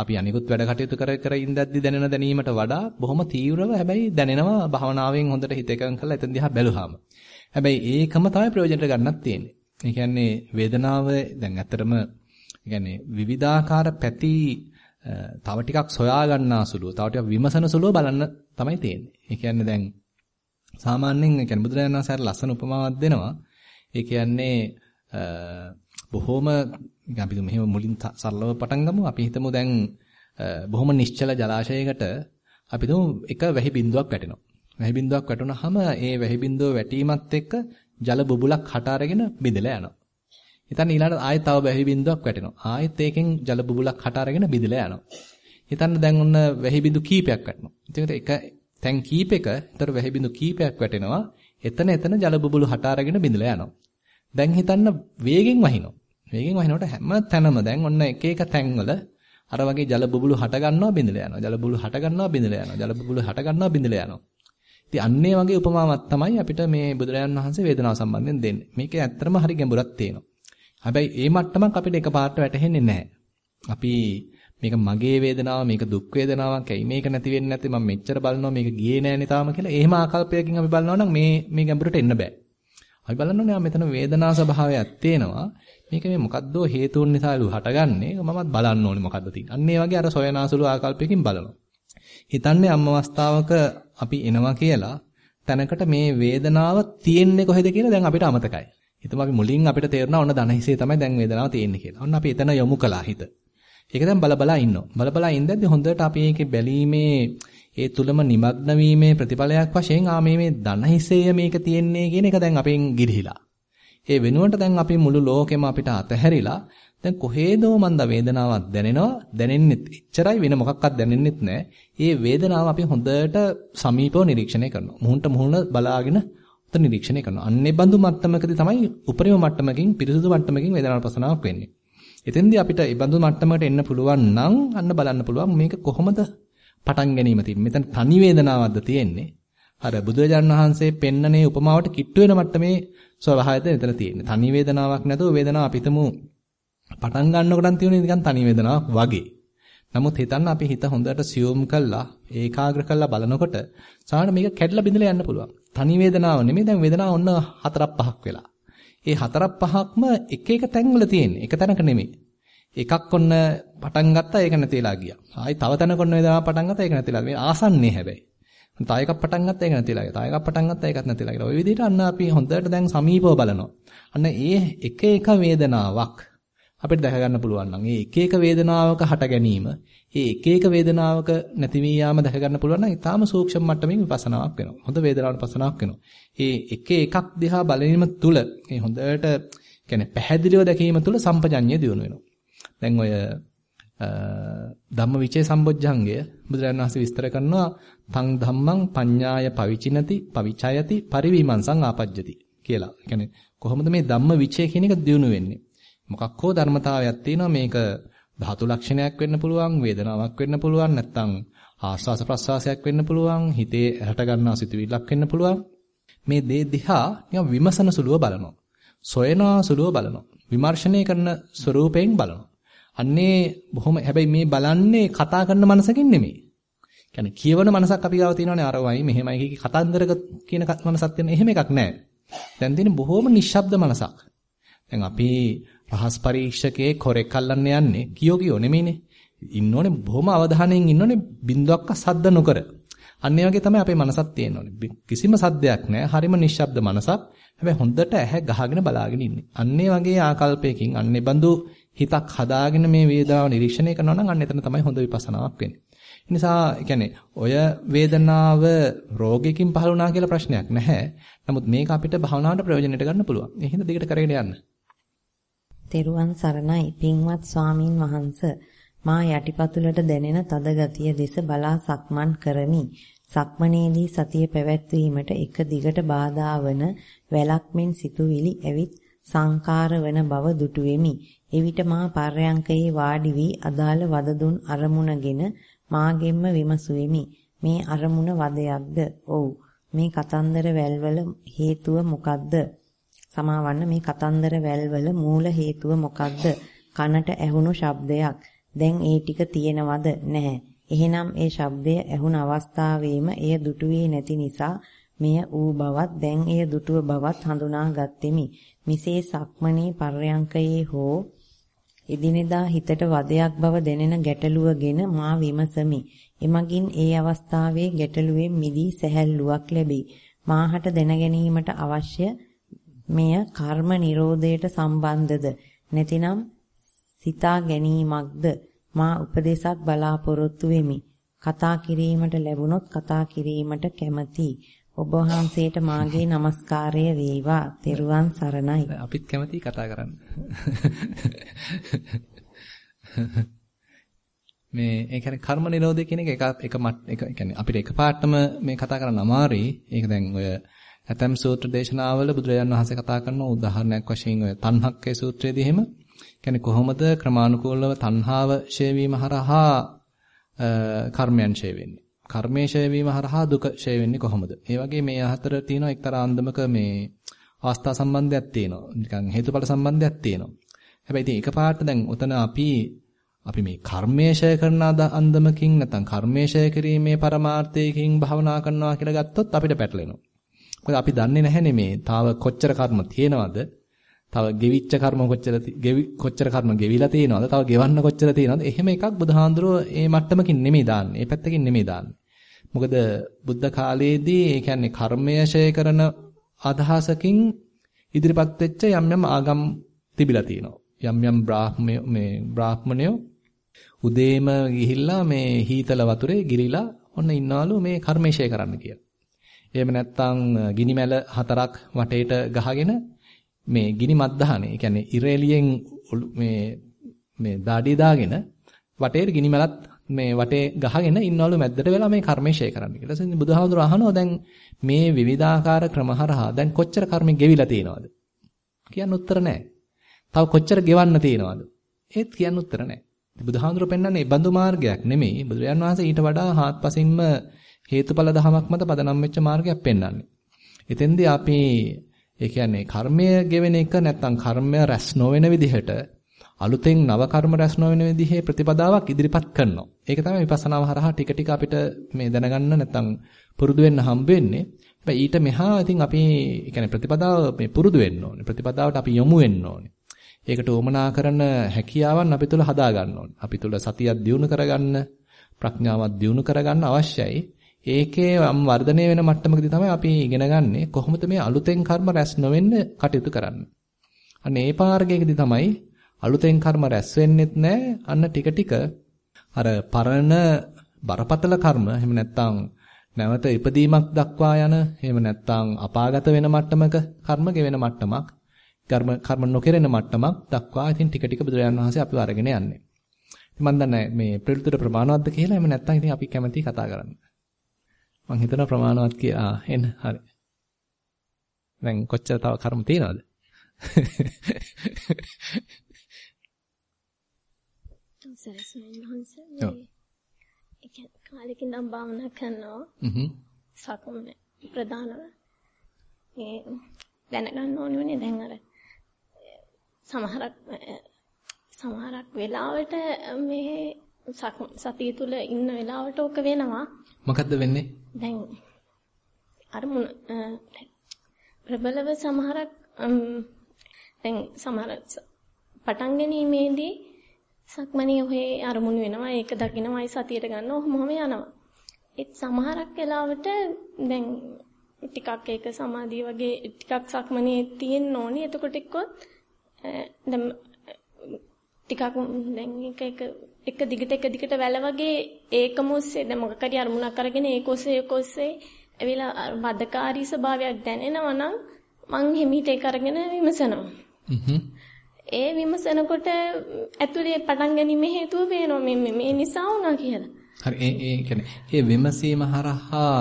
අපි අනිකුත් වැඩ කටයුතු කර කර ඉඳද්දී දැනෙන දැනීමට වඩා බොහොම තීව්‍රව හැබැයි දැනෙනවා භාවනාවෙන් හොඳට හිත එකඟ කරලා එතන දිහා බැලුවාම. හැබැයි ඒකම තමයි ප්‍රයෝජනට ගන්නත් තියෙන්නේ. ඒ කියන්නේ වේදනාව දැන් ඇත්තටම කියන්නේ විවිධාකාර පැති තව ටිකක් සොයා ගන්නාසුලුව, තව ටිකක් විමසන සුලුව බලන්න තමයි තියෙන්නේ. ඒ කියන්නේ දැන් සාමාන්‍යයෙන් ඒ කියන්නේ බුදුරජාණන් වහන්සේ ලස්සන උපමාවක් දෙනවා. ඒ කියන්නේ බොහොම අපි මෙහෙම මුලින් සරලව පටන් ගමු. අපි හිතමු දැන් බොහොම නිශ්චල ජලාශයකට අපි හිතමු එක වැහි බිඳුවක් වැටෙනවා. වැහි බිඳුවක් වැටුනහම ඒ වැහි බිඳුව වැටීමත් එක්ක ජල බුබුලක් හට අරගෙන බිඳලා යනවා. හිතන්න ඊළඟට ආයෙත් තව වැහි බිඳුවක් වැටෙනවා. ආයෙත් ඒකෙන් ජල බුබුලක් හට අරගෙන බිඳලා යනවා. හිතන්න දැන් ඔන්න වැහි බිඳු කීපයක් වැටෙනවා. ඉතින් ඒක තැන් කීපයක ඒතර වැහි බිඳු කීපයක් වැටෙනවා. එතන එතන ජල බුබුලු හට අරගෙන බිඳලා යනවා. දැන් හිතන්න වේගෙන් වහිනවා. වේගෙන් වහිනකොට හැම තැනම දැන් ඔන්න එක එක තැන්වල අර වගේ ජල බුබුලු හට ගන්නවා බිඳලා යනවා. ජල බුබුලු හට ගන්නවා බිඳලා යනවා. ජල බුබුලු හට ගන්නවා බිඳලා යනවා. ඉතින් අන්නේ වගේ උපමාවක් තමයි අපිට මේ බුදුරජාණන් වහන්සේ වේදනාව සම්බන්ධයෙන් දෙන්නේ. මේක ඇත්තටම හරි ගැඹුරක් තියෙනවා. හැබැයි ඒ මට්ටමක් අපිට එකපාරට වැටහෙන්නේ නැහැ. අපි මේක මගේ වේදනාව මේක දුක් වේදනාවක් ඇයි මේක නැති වෙන්නේ නැති මම මෙච්චර බලනවා මේක ගියේ නෑනේ තාම කියලා එහෙම ආකල්පයකින් අපි බලනවා නම් මේ මේ ගැඹුරට එන්න බෑ. අපි බලන්න ඕනේ මෙතන වේදනා ස්වභාවයක් තියෙනවා. මේක මේ මොකද්දෝ හේතුන් නිසාලු හටගන්නේ මමත් බලන්න ඕනේ මොකද්ද තියෙන්නේ. අන්න ඒ වගේ අර සොයනාසුළු ආකල්පයකින් බලනවා. හිතන්නේ අම්ම අවස්ථාවක අපි එනවා කියලා තැනකට මේ වේදනාව තියෙන්නේ කොහෙද කියලා දැන් අපිට අමතකයි. හිතමු අපි මුලින් අපිට තේරුණා ඔන්න ධන හිසේ තමයි දැන් වේදනාව තියෙන්නේ කියලා. ඔන්න අපි එතන යොමු කළා හිත. ඒක දැන් බලබලා ඉන්නවා. බලබලා ඉඳද්දි හොඳට අපි මේකේ බැලීමේ ඒ තුලම নিমগ্ন වීමේ ප්‍රතිඵලයක් වශයෙන් ආ මේ මේ ධන හිසේය මේක තියෙන්නේ කියන එක දැන් අපෙන් ගිලිහිලා. ඒ වෙනුවට දැන් අපි මුළු ලෝකෙම අපිට අතහැරිලා දැන් කොහේදෝ මන්ද වේදනාවක් දැනෙනවා දැනෙන්නෙත් එච්චරයි වෙන මොකක්වත් දැනෙන්නෙත් නැහැ. ඒ වේදනාව අපි හොඳට සමීපව නිරීක්ෂණය කරනවා. මුහුණට මුහුණ බලාගෙන උත නිරීක්ෂණය කරනවා. අන්නේ බඳු මට්ටමකදී තමයි උපරිම මට්ටමකින් පිරිසුදු මට්ටමකින් වේදනාවට පසනාවක් වෙන්නේ. එතෙන්දී අපිට ඒ බඳු මට්ටමකට එන්න පුළුවන් නම් අන්න බලන්න පුළුවන් මේක කොහොමද පටන් ගැනීම තියෙන්නේ. මෙතන තනි වේදනාවක්ද තියෙන්නේ. අර බුදුරජාණන් වහන්සේ පෙන්නනේ උපමාවට කිට්ටු වෙන මට්ටමේ ස්වභාවයද මෙතන තියෙන්නේ. තනි වේදනාවක් නැතුව වේදනාව අපිටම පටන් ගන්නකොටන් තියෙන නිකන් තනි වේදනාවක් වගේ. නමුත් හිතන්න අපි හිත හොඳට සියුම් කළා ඒකාග්‍ර කළා බලනකොට සාමාන්‍ය මේක කැඩලා බිඳලා යන්න පුළුවන්. තනි වේදනාව නෙමෙයි දැන් වේදනාව ඔන්න හතරක් පහක් වෙලා. ඒ හතරක් පහක්ම එක එක තැන්වල තියෙන්නේ. එක තැනක නෙමෙයි. එකක් ඔන්න පටන් ගත්තා ඒක නැතිලා ගියා. ආයි තව තැනක ඔන්න වේදනාව පටන් ගත්තා ඒක නැතිලා. මේ ආසන්නේ හැබැයි. තව එකක් පටන් ගත්තා ඒක නැතිලා ගියා. තව එකක් පටන් ගත්තා ඒකත් නැතිලා ගියා. ওই විදිහට අන්න අපි හොඳට දැන් සමීපව බලනවා. අන්න ඒ එක එක වේදනාවක් අපිට දැක ගන්න පුළුවන් නම් ඒ එක එක වේදනාවක හට ගැනීම ඒ එක එක වේදනාවක නැති වී යාම දැක ගන්න පුළුවන් නම් ඊටාම සූක්ෂම මට්ටමින් විපස්සනාවක් වෙනවා. හොඳ වේදනාවට පස්සනාවක් වෙනවා. ඒ එක එකක් දිහා බලීම තුල මේ හොඳට කියන්නේ පැහැදිලිව දැකීම තුල සම්පජඤ්ඤය දියුණු වෙනවා. දැන් ඔය ධම්මවිචේ සම්බොජ්ජංගය බුදුරජාණන් වහන්සේ විස්තර කරනවා තං ධම්මං පඤ්ඤාය පවිචිනති පවිචයති පරිවිමංසං ආපජ්ජති කියලා. කියන්නේ කොහොමද මේ ධම්ම විචය කියන එක දියුණු වෙන්නේ? මොකක් හෝ ධර්මතාවයක් තියෙනවා මේක ධාතු ලක්ෂණයක් වෙන්න පුළුවන් වේදනාවක් වෙන්න පුළුවන් නැත්නම් ආස්වාස ප්‍රස්වාසයක් වෙන්න පුළුවන් හිතේ හට ගන්නා සිතුවිල්ලක් වෙන්න පුළුවන්. මේ දේ දිහා නිකන් විමසන සුළුව බලනවා. සොයනා සුළුව බලනවා. විමර්ශනය කරන ස්වරූපයෙන් බලනවා. අන්නේ බොහොම හැබැයි මේ බලන්නේ කතා කරන මනසකින් නෙමෙයි. කියන්නේ කියවන මනසක් අපි ගාව තියෙනවානේ අරවයි මෙහෙමයි කී කතන්දරක කියන මනසක් තියෙන එහෙම එකක් නැහැ දැන් තියෙන බොහොම නිශ්ශබ්ද මනසක් දැන් අපි රහස් පරීක්ෂකයේ කොරෙක් අල්ලන්න යන්නේ කියෝ කියෝ නෙමෙයිනේ. ඉන්න ඕනේ බොහොම අවධානයෙන් ඉන්න ඕනේ බින්දුවක්ක සද්ද නොකර. අන්න ඒ වගේ තමයි අපේ මනසක් තියෙන්න ඕනේ. කිසිම සද්දයක් නැහැ. හරිම නිශ්ශබ්ද මනසක්. හැබැයි හොඳට ඇහැ ගහගෙන බලාගෙන ඉන්නේ. අන්න ඒ වගේ ආකල්පයකින් අන්නේ බඳු හිතක් හදාගෙන මේ වේදනාව නිරීක්ෂණය කරනවා නම් අන්න එතන තමයි හොඳ විපස්සනාවක් වෙන්නේ. ඒ නිසා කියන්නේ ඔය වේදනාව රෝගයකින් පහළ වුණා කියලා ප්‍රශ්නයක් නැහැ. නමුත් මේක අපිට භවනාවට ප්‍රයෝජනෙට ගන්න පුළුවන්. ඒ හින්දා දිගට කරගෙන යන්න. තෙරුවන් සරණයි පින්වත් ස්වාමින් වහන්ස මා යටිපතුලට දැනෙන තද ගතිය දෙස බලා සක්මන් කරමි. සක්මනේදී සතිය පැවැත්වීමට එක දිගට බාධා වන වැලක් මෙන් සිතුවිලි ඇවිත් සංකාර වන බව දුටු වෙමි. එවිට මා පර්යංකයේ වාඩි වී අදාළ වදදුන් අරමුණගෙන මාගෙම්ම විමසුවෙමි. මේ අරමුණ වදයක්ද? ඔව්. මේ කතන්දර වැල්වල හේතුව මොකක්ද? සමාවන්න මේ කතන්දර වැල්වල මූල හේතුව මොකක්ද? කනට ඇහුණු ශබ්දයක්. දැන් ඒ ටික තියෙනවද? නැහැ. එහෙනම් ඒ ශබ්දය ඇහුණ අවස්ථාවේම එය දුටුවේ නැති නිසා මෙය ඌ බවත් දැන් එය දුටුව බවත් හඳුනා ගත්ෙමි. මිසේ සක්මණේ පර්යංකයේ හෝ එදිනෙදා හිතට වදයක් බව දැනෙන ගැටලුවගෙන මා විමසමි. එමගින් ඒ අවස්ථාවේ ගැටලුවෙන් මිදී සැහැල්ලුවක් ලැබේ. මාහට දැනගැනීමට අවශ්‍ය මෙය කර්ම නිරෝධයට සම්බන්ධද නැතිනම් සිතා ගැනීමක්ද මා උපදේශක් බලාපොරොත්තු වෙමි. කතා කිරීමට ලැබුණොත් කතා කිරීමට කැමැති. ඔබ වහන්සේට මාගේ নমස්කාරය වේවා. තෙරුවන් සරණයි. අපිත් කැමැති කතා කරන්න. මේ ඒ කියන්නේ කර්ම නිරෝධය කියන එක එක එක එක කියන්නේ අපිට එකපාරටම මේ කතා කරන්න අමාරුයි. ඒක දැන් ඔය ඇතම් සූත්‍ර දේශනාවල බුදුරජාණන් වහන්සේ කතා කරන උදාහරණයක් වශයෙන් ඔය තණ්හක්කේ සූත්‍රයේදී එහෙම කියන්නේ කොහොමද ක්‍රමානුකූලව තණ්හාව ඡේ වීම හරහා කර්මයන් ඡේ වෙන්නේ. කර්මයේ ඡය වීම හරහා දුක ඡය වෙන්නේ කොහොමද? ඒ වගේ මේ අතර තියෙන එක්තරා අන්දමක මේ අවස්ථා සම්බන්ධයක් තියෙනවා. නිකන් හේතුඵල සම්බන්ධයක් තියෙනවා. හැබැයි ඉතින් එකපාරට දැන් උතන අපි අපි මේ කර්මයේ ඡය කරන අන්දමකින් නැත්නම් කර්මයේ ඡය කිරීමේ පරමාර්ථයකින් භවනා කරනවා කියලා ගත්තොත් අපිට පැටලෙනවා. මොකද අපි දන්නේ නැහැනේ මේ තාව කොච්චර කර්ම තියෙනවද? තව ගෙවිච්ච කර්ම කොච්චර කොච්චර කර්ම ගෙවිලා තියෙනවද? තව ගෙවන්න කොච්චර තියෙනවද? එහෙම එකක් බුදුහාඳුරෝ මේ මට්ටමකින් නෙමෙයි දාන්නේ. මේ පැත්තකින් නෙමෙයි දාන්නේ. මොකද බුද්ධ කාලයේදී ඒ කියන්නේ කර්මය ඡය කරන අදහසකින් ඉදිරිපත් වෙච්ච යම් යම් ආගම් තිබිලා තියෙනවා. යම් යම් බ්‍රාහ්මය මේ බ්‍රාහ්මණයෝ උදේම ගිහිල්ලා මේ හීතල වතුරේ ගිලිලා ඔන්න ඉන්නවලු මේ කර්මය ඡය කරන්න කියලා. එහෙම නැත්නම් ගිනි මැල හතරක් වටේට ගහගෙන මේ ගිනි මද්දහනේ, ඒ කියන්නේ ඉරේලියෙන් මේ මේ දාඩිය දාගෙන වටේට ගිනි මැලත් මේ වටේ ගහගෙන ඉන්නවලු මැද්දට වෙලා මේ කර්මය ෂේ කරන්න කියලා. ඊට පස්සේ බුදුහාමුදුර අහනවා දැන් මේ විවිධාකාර ක්‍රම හරහා දැන් කොච්චර කර්මෙ ගෙවිලා තියෙනවද? කියන්න උත්තර නැහැ. තව කොච්චර ගෙවන්න තියෙනවද? ඒත් කියන්න උත්තර නැහැ. බුදුහාමුදුර පෙන්වන්නේ බඳු මාර්ගයක් නෙමෙයි. බුදුරජාන් වහන්සේ ඊට වඩා හාත්පසින්ම හේතුඵල ධමයක් මත පදනම් වෙච්ච මාර්ගයක් පෙන්වන්නේ. එතෙන්දී අපි ඒ කියන්නේ කර්මය ගෙවෙන එක නැත්නම් කර්මය රැස් නොවන විදිහට අලුතෙන් නව කර්ම රැස් නොවන විදිහේ ප්‍රතිපදාවක් ඉදිරිපත් කරනවා. ඒක තමයි විපස්සනාව හරහා ටික ටික අපිට මේ දැනගන්න නැත්නම් පුරුදු වෙන්න හම්බ වෙන්නේ. හැබැයි ඊට මෙහා ඉතින් අපි ඒ කියන්නේ ප්‍රතිපදාව මේ පුරුදු වෙන්න ඕනේ. ප්‍රතිපදාවට අපි යොමු වෙන්න ඕනේ. ඒකට උවමනා කරන හැකියාවන් අපි තුල හදා ගන්න ඕනේ. අපි තුල සතියක් දියුණු කරගන්න, ප්‍රඥාවක් දියුණු කරගන්න අවශ්‍යයි. ඒකේ වර්ධනය වෙන මට්ටමකදී තමයි අපි ඉගෙන ගන්නෙ කොහොමද මේ අලුතෙන් කර්ම රැස් නොවෙන්න කටයුතු කරන්නේ. අන්න ඒ පාරකයකදී තමයි අලුතෙන් කර්ම රැස් වෙන්නෙත් නැහැ. අන්න ටික ටික අර පරණ බරපතල කර්ම එහෙම නැත්නම් නැවත ඉපදීමක් දක්වා යන එහෙම නැත්නම් අපාගත වෙන මට්ටමක කර්ම ගෙවෙන මට්ටමක් කර්ම කර්ම නොකෙරෙන මට්ටමක් දක්වා ඉතින් ටික ටික බුදුරජාණන් වහන්සේ අපිව අරගෙන යන්නේ. ඉතින් මම දන්නේ මේ පිළිතුර ප්‍රමාණවත්ද කියලා එහෙම නැත්නම් ඉතින් අපි කැමැති කතා කරන්න. මං හිතනවා ප්‍රමාණවත් කියලා එන්න හරි. දැන් කොච්චර තව කර්ම තියෙනවද? සරස්වයන් වහන්සේ මේ ඒක කාලෙකින් නම් භාවනා කරනවා. හ්ම්. සකම ප්‍රධානව මේ දැනගන්න ඕනේ දැන් අර සමහරක් සමහරක් වෙලාවට මේ සතිය තුල ඉන්න වෙලාවට ඕක වෙනවා. මොකද්ද වෙන්නේ? දැන් අරමුණ ප්‍රබලව සමහරක් දැන් සමහර පටන් ගැනීමේදී සක්මණේ ඔහේ අරමුණු වෙනවා ඒක දකින්නමයි සතියට ගන්න ඔහොමම යනවා. ඒත් සමහරක් වෙලාවට දැන් ටිකක් ඒක සමාධිය වගේ ටිකක් සක්මණේ තියෙන්න ඕනේ. එතකොට එක්කොත් දැන් ටිකක් දැන් එක එක එක දිගට එක දිගට වැල වගේ ඒකම ඔස්සේ දැන් මොකක් හරි අරමුණක් අරගෙන ඒක ඔස්සේ ඒක ඔස්සේ ඇවිල්ලා බද්ධකාරී ස්වභාවයක් දැනෙනවා නම් මං හිමීට ඒක අරගෙන විමසනවා. ඒ විමසනකොට ඇතුලේ පටන් ගැනීම හේතුව පේනවා මේ මේ නිසා වුණා කියලා. හරි ඒ ඒ කියන්නේ ඒ විමසීම හරහා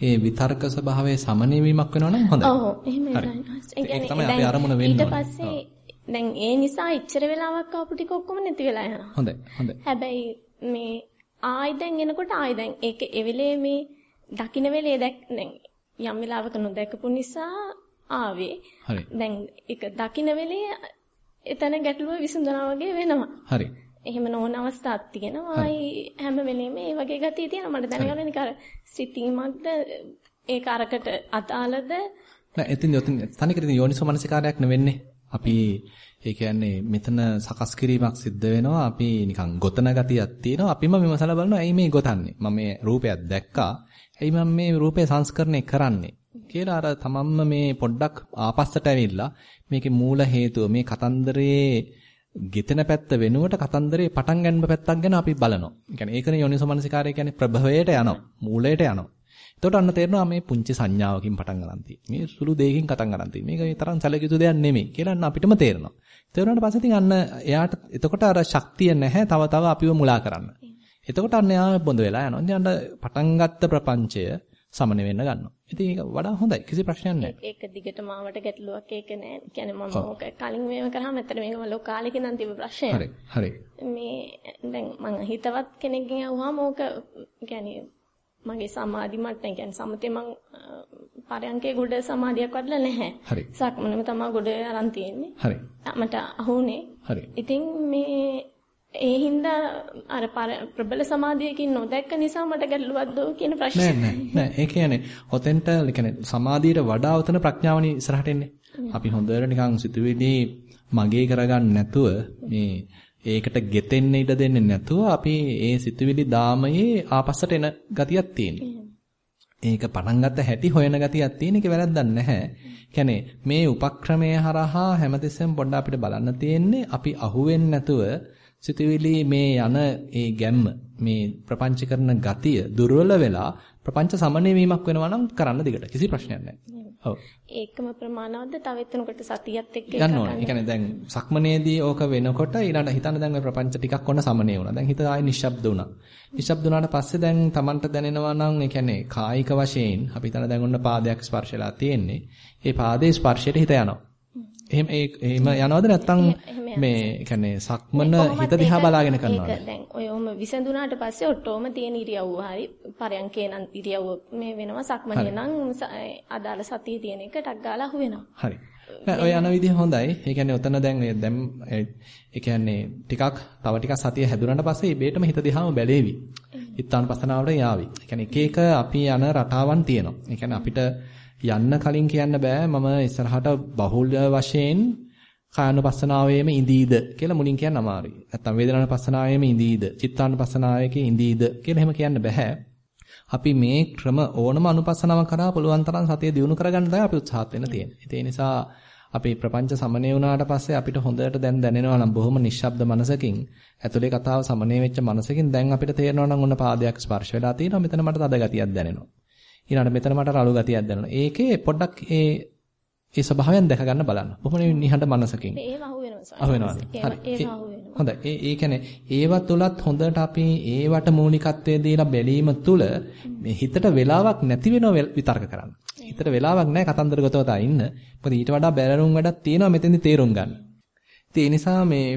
ඒ විතර්ක ස්වභාවයේ සමනවීමක් වෙනවා නම් හොඳයි. ඔව් එහෙමයි. ඒක තමයි අපි අරමුණ වෙන්න ඊට පස්සේ දැන් ඒ නිසා ඉච්චර වෙලාවක් ආපු ටික ඔක්කොම නැති වෙලා යනවා. හොඳයි. හොඳයි. හැබැයි මේ ආයි දැන් එනකොට ආයි දැන් ඒක එවෙලේ මේ දකින්න වෙලේ දැක් දැන් යම් වෙලාවක නොදැකපු නිසා ආවේ. හරි. දැන් ඒක දකින්න වෙලේ එතන ගැටලුව විසඳනවා වගේ වෙනවා. හරි. එහෙම නොවන අවස්ථාවක් තියෙනවා. ආයි හැම වෙලේම මේ වගේ ගතිය තියෙනවා. මට දැනගන්න නිකන් සිතීමක්ද ඒක අරකට අදාළද නෑ එතින් යොතින් තනිකර යෝනිසෝ මනසිකාරයක් නෙවෙන්නේ. අපි ඒ කියන්නේ මෙතන සකස් කිරීමක් සිද්ධ වෙනවා. අපි නිකන් ගොතන ගතියක් තියෙනවා. අපිම විමසලා බලනවා ඇයි මේ ගොතන්නේ? මම මේ රූපයක් දැක්කා. ඇයි මම මේ රූපේ සංස්කරණය කරන්නේ? කියලා අර තමන්ම මේ පොඩ්ඩක් ආපස්සට ඇවිල්ලා මේකේ මූල හේතුව මේ කතන්දරේ ගෙතෙන පැත්ත වෙනුවට කතන්දරේ පටන් ගන්න පැත්තක් ගැන අපි බලනවා. ඒ කියන්නේ ඒකනේ යෝනිසෝමනසිකාරය කියන්නේ ප්‍රභවයට යනවා. මූලයට යනවා. එතකොට අන්න තේරෙනවා මේ පුංචි සංඥාවකින් පටන් ගන්න තියෙන්නේ. මේ සුළු දෙයකින් පටන් ගන්න තියෙන්නේ. මේක මේ තරම් සැලකියුතු දෙයක් නෙමෙයි කියලා අන්න අපිටම තේරෙනවා. තේරුණාට පස්සේ ඉතින් අන්න එයාට එතකොට අර ශක්තිය නැහැ තව තව අපිව මුලා කරන්න. එතකොට අන්න එයා බොඳ වෙලා යනවා. ඉතින් අන්න පටන් ගත්ත ප්‍රපංචය සමන වෙන්න ගන්නවා. ඉතින් ඒක වඩා හොඳයි. කිසි ප්‍රශ්නයක් නැහැ. ඒක දිගටම ආවට ගැටලුවක් ඒක නෑ. කියන්නේ මම ඕක කලින් මේව කරාම ඇත්තට මේක ලෝක කාලෙක ඉඳන් තිබ්බ ප්‍රශ්නයක්. හරි. හරි. මේ දැන් මම හිතවත් කෙනෙක්ගෙන් අහුවාම ඕක කියන්නේ මගේ සමාධි මට්ටම කියන්නේ සමතේ මං පරයන්කේ ගොඩ සමාධියක් වඩලා නැහැ. හරි. සක්මනම තමයි ගොඩ අරන් තියෙන්නේ. හරි. මට අහුනේ. හරි. ඉතින් මේ ඒ හින්දා අර ප්‍රබල සමාධියකින් නොදැක්ක නිසා මට ගැටලුවක්ද කියන ප්‍රශ්නේ නෑ නෑ නෑ ඒ කියන්නේ ඔතෙන්ට කියන්නේ සමාධියට වඩා උතන ප්‍රඥාවනේ ඉස්සරහට එන්නේ. අපි හොඳට නිකන් සිතුවිලි මගේ කරගන්න නැතුව මේ ඒකට ගෙතෙන්න ඉඩ දෙන්නේ නැතුව අපි ඒ සිතුවිලි දාමයේ ආපස්සට එන ගතියක් තියෙනවා. ඒක පටන් ගත්ත හැටි හොයන ගතියක් තියෙන එක වැරද්දක් නැහැ. කියන්නේ මේ උපක්‍රමයේ හරහා හැමතිස්සෙම පොඩ්ඩ අපිට බලන්න තියෙන්නේ අපි අහුවෙන්නේ නැතුව සිතුවිලි මේ යන ඒ ගැම්ම මේ ප්‍රපංච කරන ගතිය දුර්වල වෙලා ප්‍රපංච සමනය වීමක් වෙනවා නම් කරන්න දිගට කිසි ප්‍රශ්නයක් නැහැ. ඔව්. ඒකම ප්‍රමාණවත්ද තව එතනකට සතියත් එක්ක ගන්න ඕනේ. ඒ කියන්නේ දැන් සක්මනේදී ඕක වෙනකොට ඊළඟ හිතන්න දැන් ඔය ප්‍රපංච ටිකක් ඔන්න සමනය වුණා. දැන් හිත ආයි නිශ්ශබ්ද වුණා. නිශ්ශබ්ද වුණාට පස්සේ දැන් Tamanට දැනෙනවා නම් ඒ කියන්නේ කායික වශයෙන් අපි හිතන දැන් ඔන්න පාදයක් ස්පර්ශලා තියෙන්නේ. ඒ පාදයේ ස්පර්ශයට හිත යනවා. එහෙම ඒ එහෙම යනවද නැත්නම් මේ කියන්නේ සක්මන හිත දිහා බලාගෙන කරනවද? ඒක දැන් ඔය ඔම විසඳුනාට පස්සේ ඔට්ටෝම තියෙන ඉරියව්ව හරි පරයන්කේ නම් ඉරියව්ව මේ වෙනවා සක්මනේ නම් අදාළ සතිය තියෙන එක ටක් ගාලා අහු වෙනවා. හරි. ඔය යන විදිහ හොඳයි. ඒ කියන්නේ ඔතන දැන් ඔය දැන් ඒ කියන්නේ ටිකක් තව ටිකක් සතිය හැදුනට පස්සේ ඉබේටම හිත දිහාම බැලේවි. ඉත්තාන පස්සනාවට යාවි. ඒ කියන්නේ එක එක අපි යන රටාවන් තියෙනවා. ඒ කියන්නේ අපිට යන්න කලින් කියන්න බෑ මම ඉස්සරහට බහුල වශයෙන් කායනුපස්සනාවේම ඉඳීද කියලා මුලින් කියන්න අමාරුයි. නැත්තම් වේදනානුපස්සනාවේම ඉඳීද, චිත්තානුපස්සනාවේකේ ඉඳීද කියලා එහෙම කියන්න බෑ. අපි මේ ක්‍රම ඕනම අනුපස්සනාවක් කරා පුළුවන් තරම් සතිය දියුණු කරගන්න තමයි අපි උත්සාහත් වෙන්න තියෙන්නේ. ඒ නිසා අපි ප්‍රපංච සමනය වුණාට පස්සේ අපිට හොඳට දැන් දැනෙනවා නම් බොහොම නිශ්ශබ්ද මනසකින් ඇතුලේ කතාව සමනය වෙච්ච මනසකින් දැන් අපිට තේරෙනවා නම් ඔන්න පාදයක් ස්පර්ශ වෙලා තියෙනවා මෙතන මට තද ගතියක් දැනෙනවා. ඊළඟට මෙතන මට රළු ගතියක් දැනෙනවා. ඒකේ පොඩ්ඩක් ඒ ඒ ස්වභාවයන් දැක ගන්න බලන්න. බොහොම නිහඬ මනසකින්. ඒව අහු වෙනවා. අහු වෙනවා. හරි. හොඳයි. ඒ ඒ කියන්නේ ඒව තුලත් හොඳට අපි ඒවට මූලිකත්වයේ දීලා බැලීම තුල මේ හිතට වෙලාවක් නැති වෙනව විතර්ක කරන්න. හිතට වෙලාවක් නැහැ කතන්දර ගොතව තා ඉන්න. මොකද ඊට වඩා බැලරුම් වැඩක් තියෙනවා මෙතෙන්දි තේරුම් ගන්න. ඉතින් ඒ නිසා මේ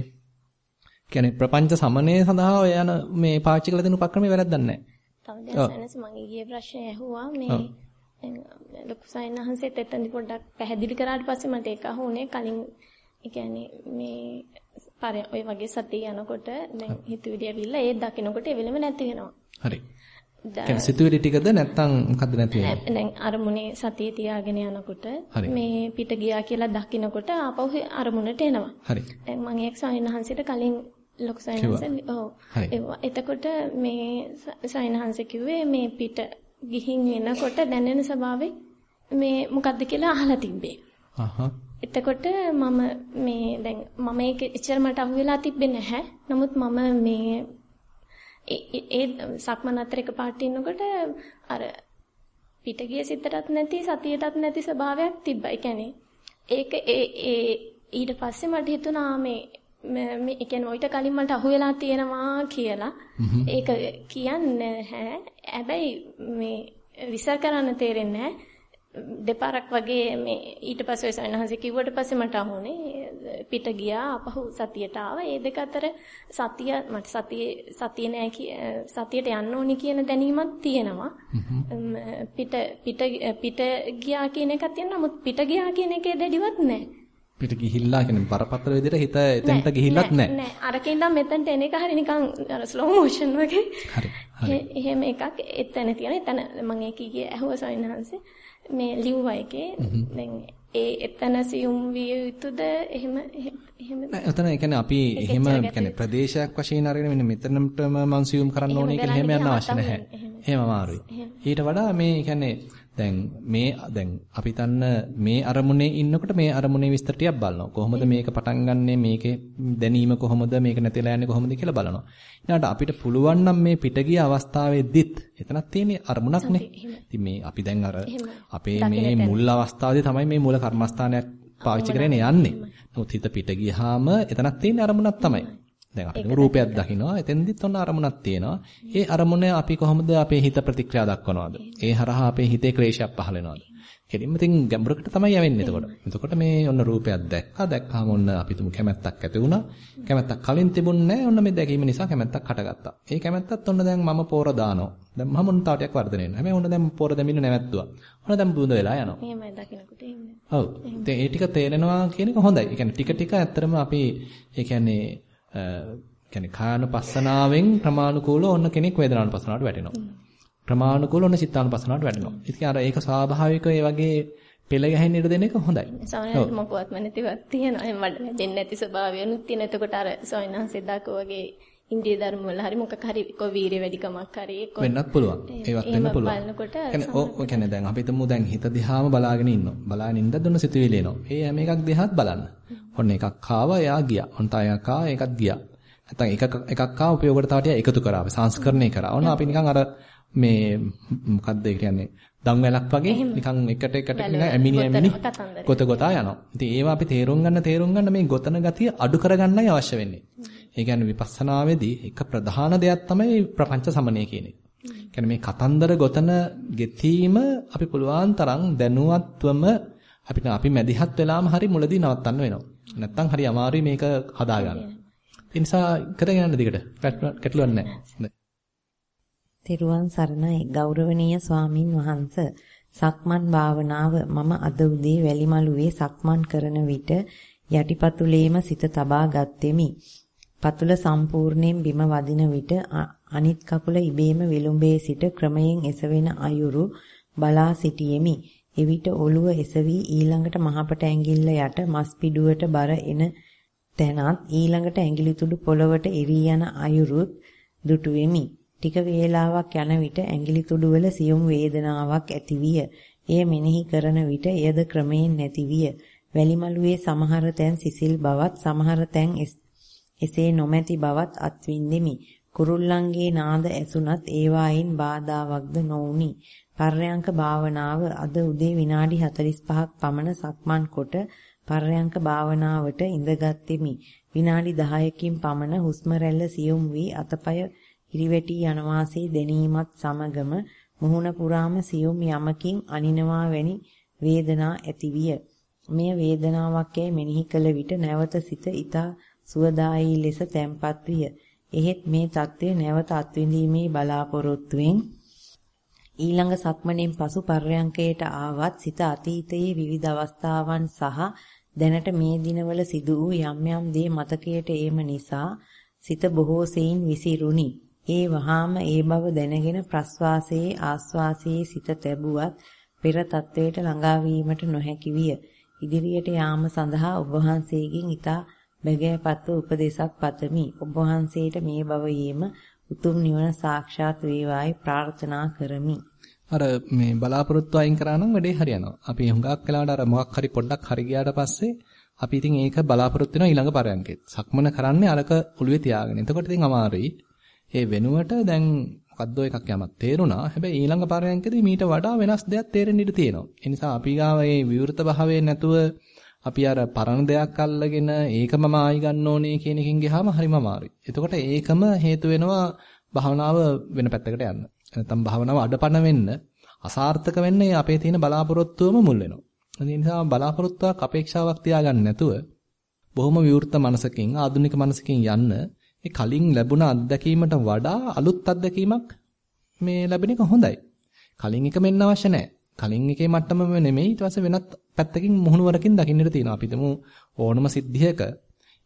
කියන්නේ ප්‍රපංච සමනය සඳහා යන මේ පාවිච්චි කළ දෙන උපක්‍රමයේ වැරද්දක් නැහැ. තව දැන් සනස මම ඊයේ ප්‍රශ්නේ ඇහුවා මේ ලොකු සයින්හන්සෙත් එතනදි පොඩ්ඩක් පැහැදිලි කරාට පස්සේ මට ඒක අහුනේ කලින් ඒ කියන්නේ මේ පරය ඔය වගේ සතිය යනකොට දැන් හිතුවිලි ඇවිල්ලා ඒ දකිනකොට ඒ වෙලෙම නැති වෙනවා. හරි. දැන් සිතුවිලි ටිකද නැත්තම් මොකද්ද නැති වෙන්නේ? දැන් අරමුණේ සතිය තියාගෙන යනකොට මේ පිට ගියා කියලා දකිනකොට ආපහු අරමුණට එනවා. හරි. දැන් මම එක්ක සයින්හන්සෙට කලින් ලොකු සයින්හන්සෙ ඔව්. එතකොට මේ සයින්හන්සෙ කිව්වේ මේ පිට ගිහින් එනකොට දැනෙන ස්වභාවය මේ මොකද්ද කියලා අහලා තිබ්බේ. එතකොට මම මේ දැන් මම ඒක එච්චර මට අහු වෙලා තිබ්බේ නැහැ. නමුත් මම මේ ඒ සක්මන් අතර එක පාට ඉන්නකොට අර පිට ගිය සිතටත් නැති සතියටත් නැති ස්වභාවයක් තිබ්බා. ඒ කියන්නේ ඒක ඒ ඊට පස්සේ මට හිතුණා මේ මේ කියන්නේ ඔయిత කලින් මට අහු වෙලා තියෙනවා කියලා. ඒක කියන්නේ නැහැ. හැබැයි මේ විසර කරන්න තේරෙන්නේ නැහැ. දෙපාරක් වගේ මේ ඊට පස්සේ සයන්හන්සේ කිව්වට පස්සේ මට අහුනේ පිට ගියා අපහු සතියට ආවා. ඒ දෙක අතර සතිය මට සතියේ සතිය නෑ සතියට යන්න ඕනි කියන දැනීමක් තියෙනවා. පිට පිට පිට ගියා කියන එකක් තියෙනවා. නමුත් පිට ගියා කියන එකේ දැඩිවත් නෑ. පිට ගිහිල්ලා කියන්නේ බරපතල විදිහට හිත එතෙන්ට ගිහිල්ලත් නැහැ. නෑ. අරකින් ඉඳන් මෙතනට එන එක හරිය නිකන් අර ස්ලෝ මෝෂන් වගේ. හරි. හරි. එහෙම එකක් එතන තියෙන. එතන මම ඒක ගියේ ඇහුවා සයන්හන්සේ. මේ ලිව්වා එකේ දැන් ඒ එතන සියුම් විය යුතුද එහෙම එහෙම එතන ඒ කියන්නේ අපි එහෙම කියන්නේ ප්‍රදේශයක් වශයෙන් අරගෙන මෙන්න මෙතනටම මං සියුම් කරන්න ඕනේ කියලා එහෙම යන්න අවශ්‍ය නැහැ. එහෙම අමාරුයි. ඊට වඩා මේ කියන්නේ දැන් මේ දැන් අපි තන්න මේ අරමුණේ ඉන්නකොට මේ අරමුණේ විස්තර ටිකක් බලනවා. කොහොමද මේක පටන් ගන්නෙ මේකේ දැනීම කොහොමද මේක නැතිලා යන්නේ කොහොමද කියලා බලනවා. ඊළඟට අපිට පුළුවන් නම් මේ පිටගිය අවස්ථාවේදීත් එතනක් තියෙන්නේ අරමුණක්නේ. ඉතින් මේ අපි දැන් අර අපේ මේ මුල් අවස්ථාවේදී තමයි මේ මූල කර්මස්ථානයක් පාවිච්චි කරගෙන යන්නේ. නමුත් හිත පිට ගියාම එතනක් තියෙන්නේ අරමුණක් තමයි. දැන් අපිට රූපයක් දකිනවා එතෙන්දිත් ඔන්න අරමුණක් තියෙනවා. ඒ අරමුණ අපි කොහොමද අපේ හිත ප්‍රතික්‍රියා දක්වනවද? ඒ හරහා අපේ හිතේ ක්ලේශයක් පහළ වෙනවද? කෙලින්ම ඉතින් ගැඹුරකට තමයි යවෙන්නේ එතකොට. එතකොට මේ ඔන්න රූපයක් දැක්කා. දැක්කාම ඔන්න අපි තුමු කැමැත්තක් ඇති වුණා. කැමැත්තක් කලින් තිබුණේ නැහැ. ඔන්න මේ දැකීම නිසා කැමැත්තක් හටගත්තා. ඒ කැමැත්තත් ඔන්න දැන් මම පෝර දානවා. දැන් මම මොන තාටියක් වර්ධනය වෙනවා. හැබැයි ඔන්න දැන් පෝර දෙමින්න නැවැත්තුවා. ඔන්න දැන් බුඳ වෙලා යනවා. එහෙමයි දකින්නකොට එහෙමයි. ඔව්. ඒ ටික තේරෙනවා කියන එක හොඳයි. ඒ කියන්නේ ටික ටික ඇත්තටම අපි ඒ කියන්නේ කියන්නේ කායනුපස්සනාවෙන් ප්‍රමාණිකූලව ඔන්න කෙනෙක් වේදනානුපස්සනාවට වැටෙනවා. ප්‍රමාණිකූලව ඔන්න චිත්තානුපස්සනාවට වැටෙනවා. ඉතින් අර ඒක ස්වාභාවිකව ඒ වගේ පෙළ ගැහෙන්න ඉඩ දෙන එක හොඳයි. සමහරවිට මොකවත්ම නැතිවක් තියෙනවා. එහෙනම් වඩ දෙන්නේ නැති ස්වභාවයනුත් තියෙන. එතකොට අර සොයනහසේ දාකෝ වගේ ඉන්දිය ධර්ම වල හරි මොකක් හරි කො වීරිය වැඩිකමක් හරි එක්ක වෙන්නත් පුළුවන්. ඒවත් වෙන්න පුළුවන්. බලනකොට කියන්නේ ඔය කියන්නේ දැන් අපි හිතමු දැන් හිත දිහාම බලාගෙන ඉන්නවා. බලාගෙන ඉඳද්දී දුන්න සිතුවිලි එනවා. ඒ හැම එකක් දිහාත් බලන්න. ඔන්න එකක් ආවා එයා ගියා. ඔන්න තව එකක් ආවා ඒකත් ගියා. නැත්නම් එකක් එකක් ආව උපයෝගකට තව ටික එකතු කරා. අපි සංස්කරණය කරා. ඔන්න අපි නිකන් අර මේ මොකද්ද ඒ කියන්නේ දම්වැලක් වගේ නිකන් එකට එකට නිකන් ඇමිනි ඇමිනි ගොත ගොතා යනවා. ඉතින් ඒවා අපි තේරුම් ගන්න තේරුම් ගන්න මේ ගොතන ගතිය අඩු කරගන්නයි අවශ්‍ය වෙන්නේ. ඒ කියන්නේ විපස්සනාවේදී එක ප්‍රධාන දෙයක් තමයි ප්‍රපංච සමනය කියන එක. කියන්නේ මේ කතන්දර ගොතන ගෙතීම අපි පුළුවන් තරම් දැනුවත්වම අපිට අපි මැදිහත් වෙලාම හරි මුලදී නවත්තන්න වෙනවා. නැත්තම් හරි අමාරුයි මේක හදාගන්න. ඒ නිසා කරගෙන යන්න දිගට. ගැටලුවක් නැහැ. තෙරුවන් සරණයි ගෞරවනීය ස්වාමින් වහන්ස සක්මන් භාවනාව මම අද උදේ වැලිමලුවේ සක්මන් කරන විට යටිපතුලේම සිත තබා ගත්ෙමි. පතුල සම්පූර්ණයෙන් බිම වදින විට අනිත් කකුල ඉබේම විලුඹේ සිට ක්‍රමයෙන් එසවෙන අයුරු බලා සිටියෙමි. එවිට ඔළුව එසවි ඊළඟට මහපට ඇඟිල්ල යට මස් පිඩුවට බර එන තැනත් ඊළඟට ඇඟිලි තුඩු පොළවට එවී යන අයුරුත් දුටුවෙමි. ටික වේලාවක් යන විට ඇඟිලි තුඩුවල සියුම් වේදනාවක් ඇතිවිය. එය මෙනෙහි කරන විට එයද ක්‍රමයෙන් නැතිවිය. වැලිමලුවේ සමහර තැන් සිසිල් බවත් සමහර තැන් එසේ නොමැති බවත් අත්විඳෙමි. කුරුල්ලන්ගේ නාද ඇසුණත් ඒවායින් බාධාවක්ද නොඋනි. පර්යංක භාවනාව අද උදේ විනාඩි 45ක් පමණ සක්මන් කොට පර්යංක භාවනාවට ඉඳගත්ෙමි. විනාඩි 10කින් පමණ හුස්ම රැල්ල සියුම් වී අතපය හිරිවැටි යන වාසේ දැනීමත් සමගම මුහුණ පුරාම සියුම් යමකින් අනිනවා වැනි වේදනා ඇතිවිය. මෙය වේදනාවක් යයි මෙනෙහි කළ විට නැවත සිත ඊතා සුවදායී ලෙස තැම්පත් විය. එහෙත් මේ தત્ත්වය නැවත අත්විඳීමේ බලාපොරොත්තුවෙන් ඊළඟ සක්මණෙන් පසු පර්යංකයට ආවත් සිත අතීතයේ විවිධ අවස්ථාවන් සහ දැනට මේ දිනවල සිදු වූ යම් යම් දේ මතකයට ඒම නිසා සිත බොහෝ සෙයින් විසිරුණි. ඒ වහාම ඒ බව දැනගෙන ප්‍රස්වාසයේ ආස්වාසයේ සිත තැබුවත් පෙර තත්වයට ළඟා වීමට නොහැකි විය. ඉදිරියට යාම සඳහා ඔබ වහන්සේගෙන් ඊතා බැගෑපත්ව උපදේශක් පතමි. ඔබ වහන්සේට මේ භවයේම උතුම් නිවන සාක්ෂාත් වේවායි ප්‍රාර්ථනා කරමි. අර මේ බලාපොරොත්තු අයින් කරා නම් වැඩේ හරියනවා. අපි හුඟක් වෙලාවට අර මොකක් හරි පොඩ්ඩක් හරි ගියාට පස්සේ අපි ඉතින් ඒක බලාපොරොත්තු වෙනවා ඊළඟ පරයන්කෙත්. සක්මන කරන්නේ අරක ඔළුවේ තියාගෙන. එතකොට ඉතින් අමාරුයි. ඒ වෙනුවට දැන් මොකද්ද එකක් යමක් තේරුණා. හැබැයි ඊළඟ පරයන්කදී මීට වඩා වෙනස් දෙයක් තේරෙන්න ඉඩ තියෙනවා. ඒ නිසා අපි ගාව මේ විවෘත භාවයේ නැතුව අපි අර පරණ දෙයක් අල්ලගෙන ඒකම ආයි ගන්න ඕනේ කියන එකෙන් ගියාම හරිම අමාරුයි. එතකොට ඒකම හේතු වෙනවා භාවනාව වෙන පැත්තකට යන්න. නැත්නම් භාවනාව අඩපණ වෙන්න, අසාර්ථක වෙන්න අපේ තියෙන බලාපොරොත්තුවම මුල් වෙනවා. ඒ නිසා බලාපොරොත්තුවක් අපේක්ෂාවක් තියාගන්න නැතුව බොහොම විවෘත මනසකින් ආධුනික මනසකින් යන්න ඒ කලින් ලැබුණ අත්දැකීමට වඩා අලුත් අත්දැකීමක් මේ ලැබෙන එක හොඳයි. කලින් එක මෙන්න අවශ්‍ය නැහැ. කලින් එකේ මට්ටමම නෙමෙයි ඊට පස්සේ වෙනත් පැත්තකින් මුහුණුවරකින් දකින්නට තියෙනවා. අපි හිතමු ඕනම සිද්ධියක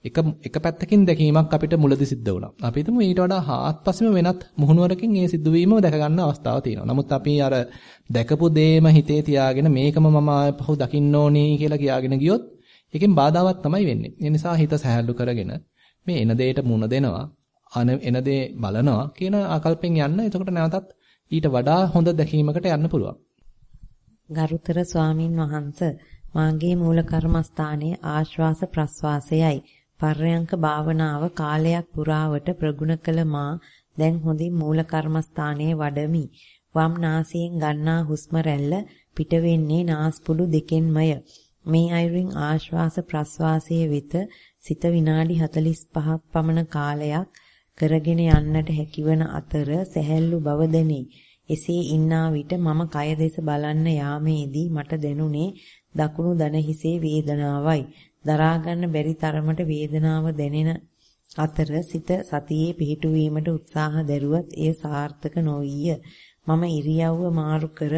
එක එක පැත්තකින් දැකීමක් අපිට මුලදි සිද්ධ වුණා. අපි හිතමු ඊට වඩා හාත්පසෙම වෙනත් මුහුණුවරකින් ඒ සිදුවීම දැක ගන්න අවස්ථාවක් තියෙනවා. නමුත් අපි අර දැකපු දේම හිතේ තියාගෙන මේකම මම ආපහු දකින්න ඕනේ කියලා කියාගෙන ගියොත් ඒකෙන් බාධාවක් තමයි වෙන්නේ. ඒ නිසා හිත සහැල්ලු කරගෙන මේ එන දෙයට මුණ දෙනවා එන දේ බලනවා කියන ආකල්පෙන් යන්න එතකොට නැවතත් ඊට වඩා හොඳ දැකීමකට යන්න පුළුවන්. ගරුතර ස්වාමින් වහන්ස මාගේ මූල කර්මස්ථානයේ ආශ්වාස ප්‍රශ්වාසයයි පර්යංක භාවනාව කාලයක් පුරාවට ප්‍රගුණ කළ මා දැන් හොඳින් මූල කර්මස්ථානයේ වඩමි. වම් නාසයෙන් ගන්නා හුස්ම රැල්ල පිට වෙන්නේ නාස්පුඩු දෙකෙන්මය. මේ අයුරින් ආශ්වාස ප්‍රශ්වාසයේ වෙත සිත විනාඩි 45ක් පමණ කාලයක් කරගෙන යන්නට හැකිවන අතර සැහැල්ලු බව දැනේ. එසේ ඉන්නා විට මම කය දෙස බලන්න යාමේදී මට දැනුනේ දකුණු දන හිසේ වේදනාවයි. දරා ගන්න බැරි තරමට වේදනාව දැනෙන අතර සිත සතියේ පිහිටුවීමට උත්සාහ දැරුවත් එය සාර්ථක නොවිය. මම ඉරියව්ව මාරු කර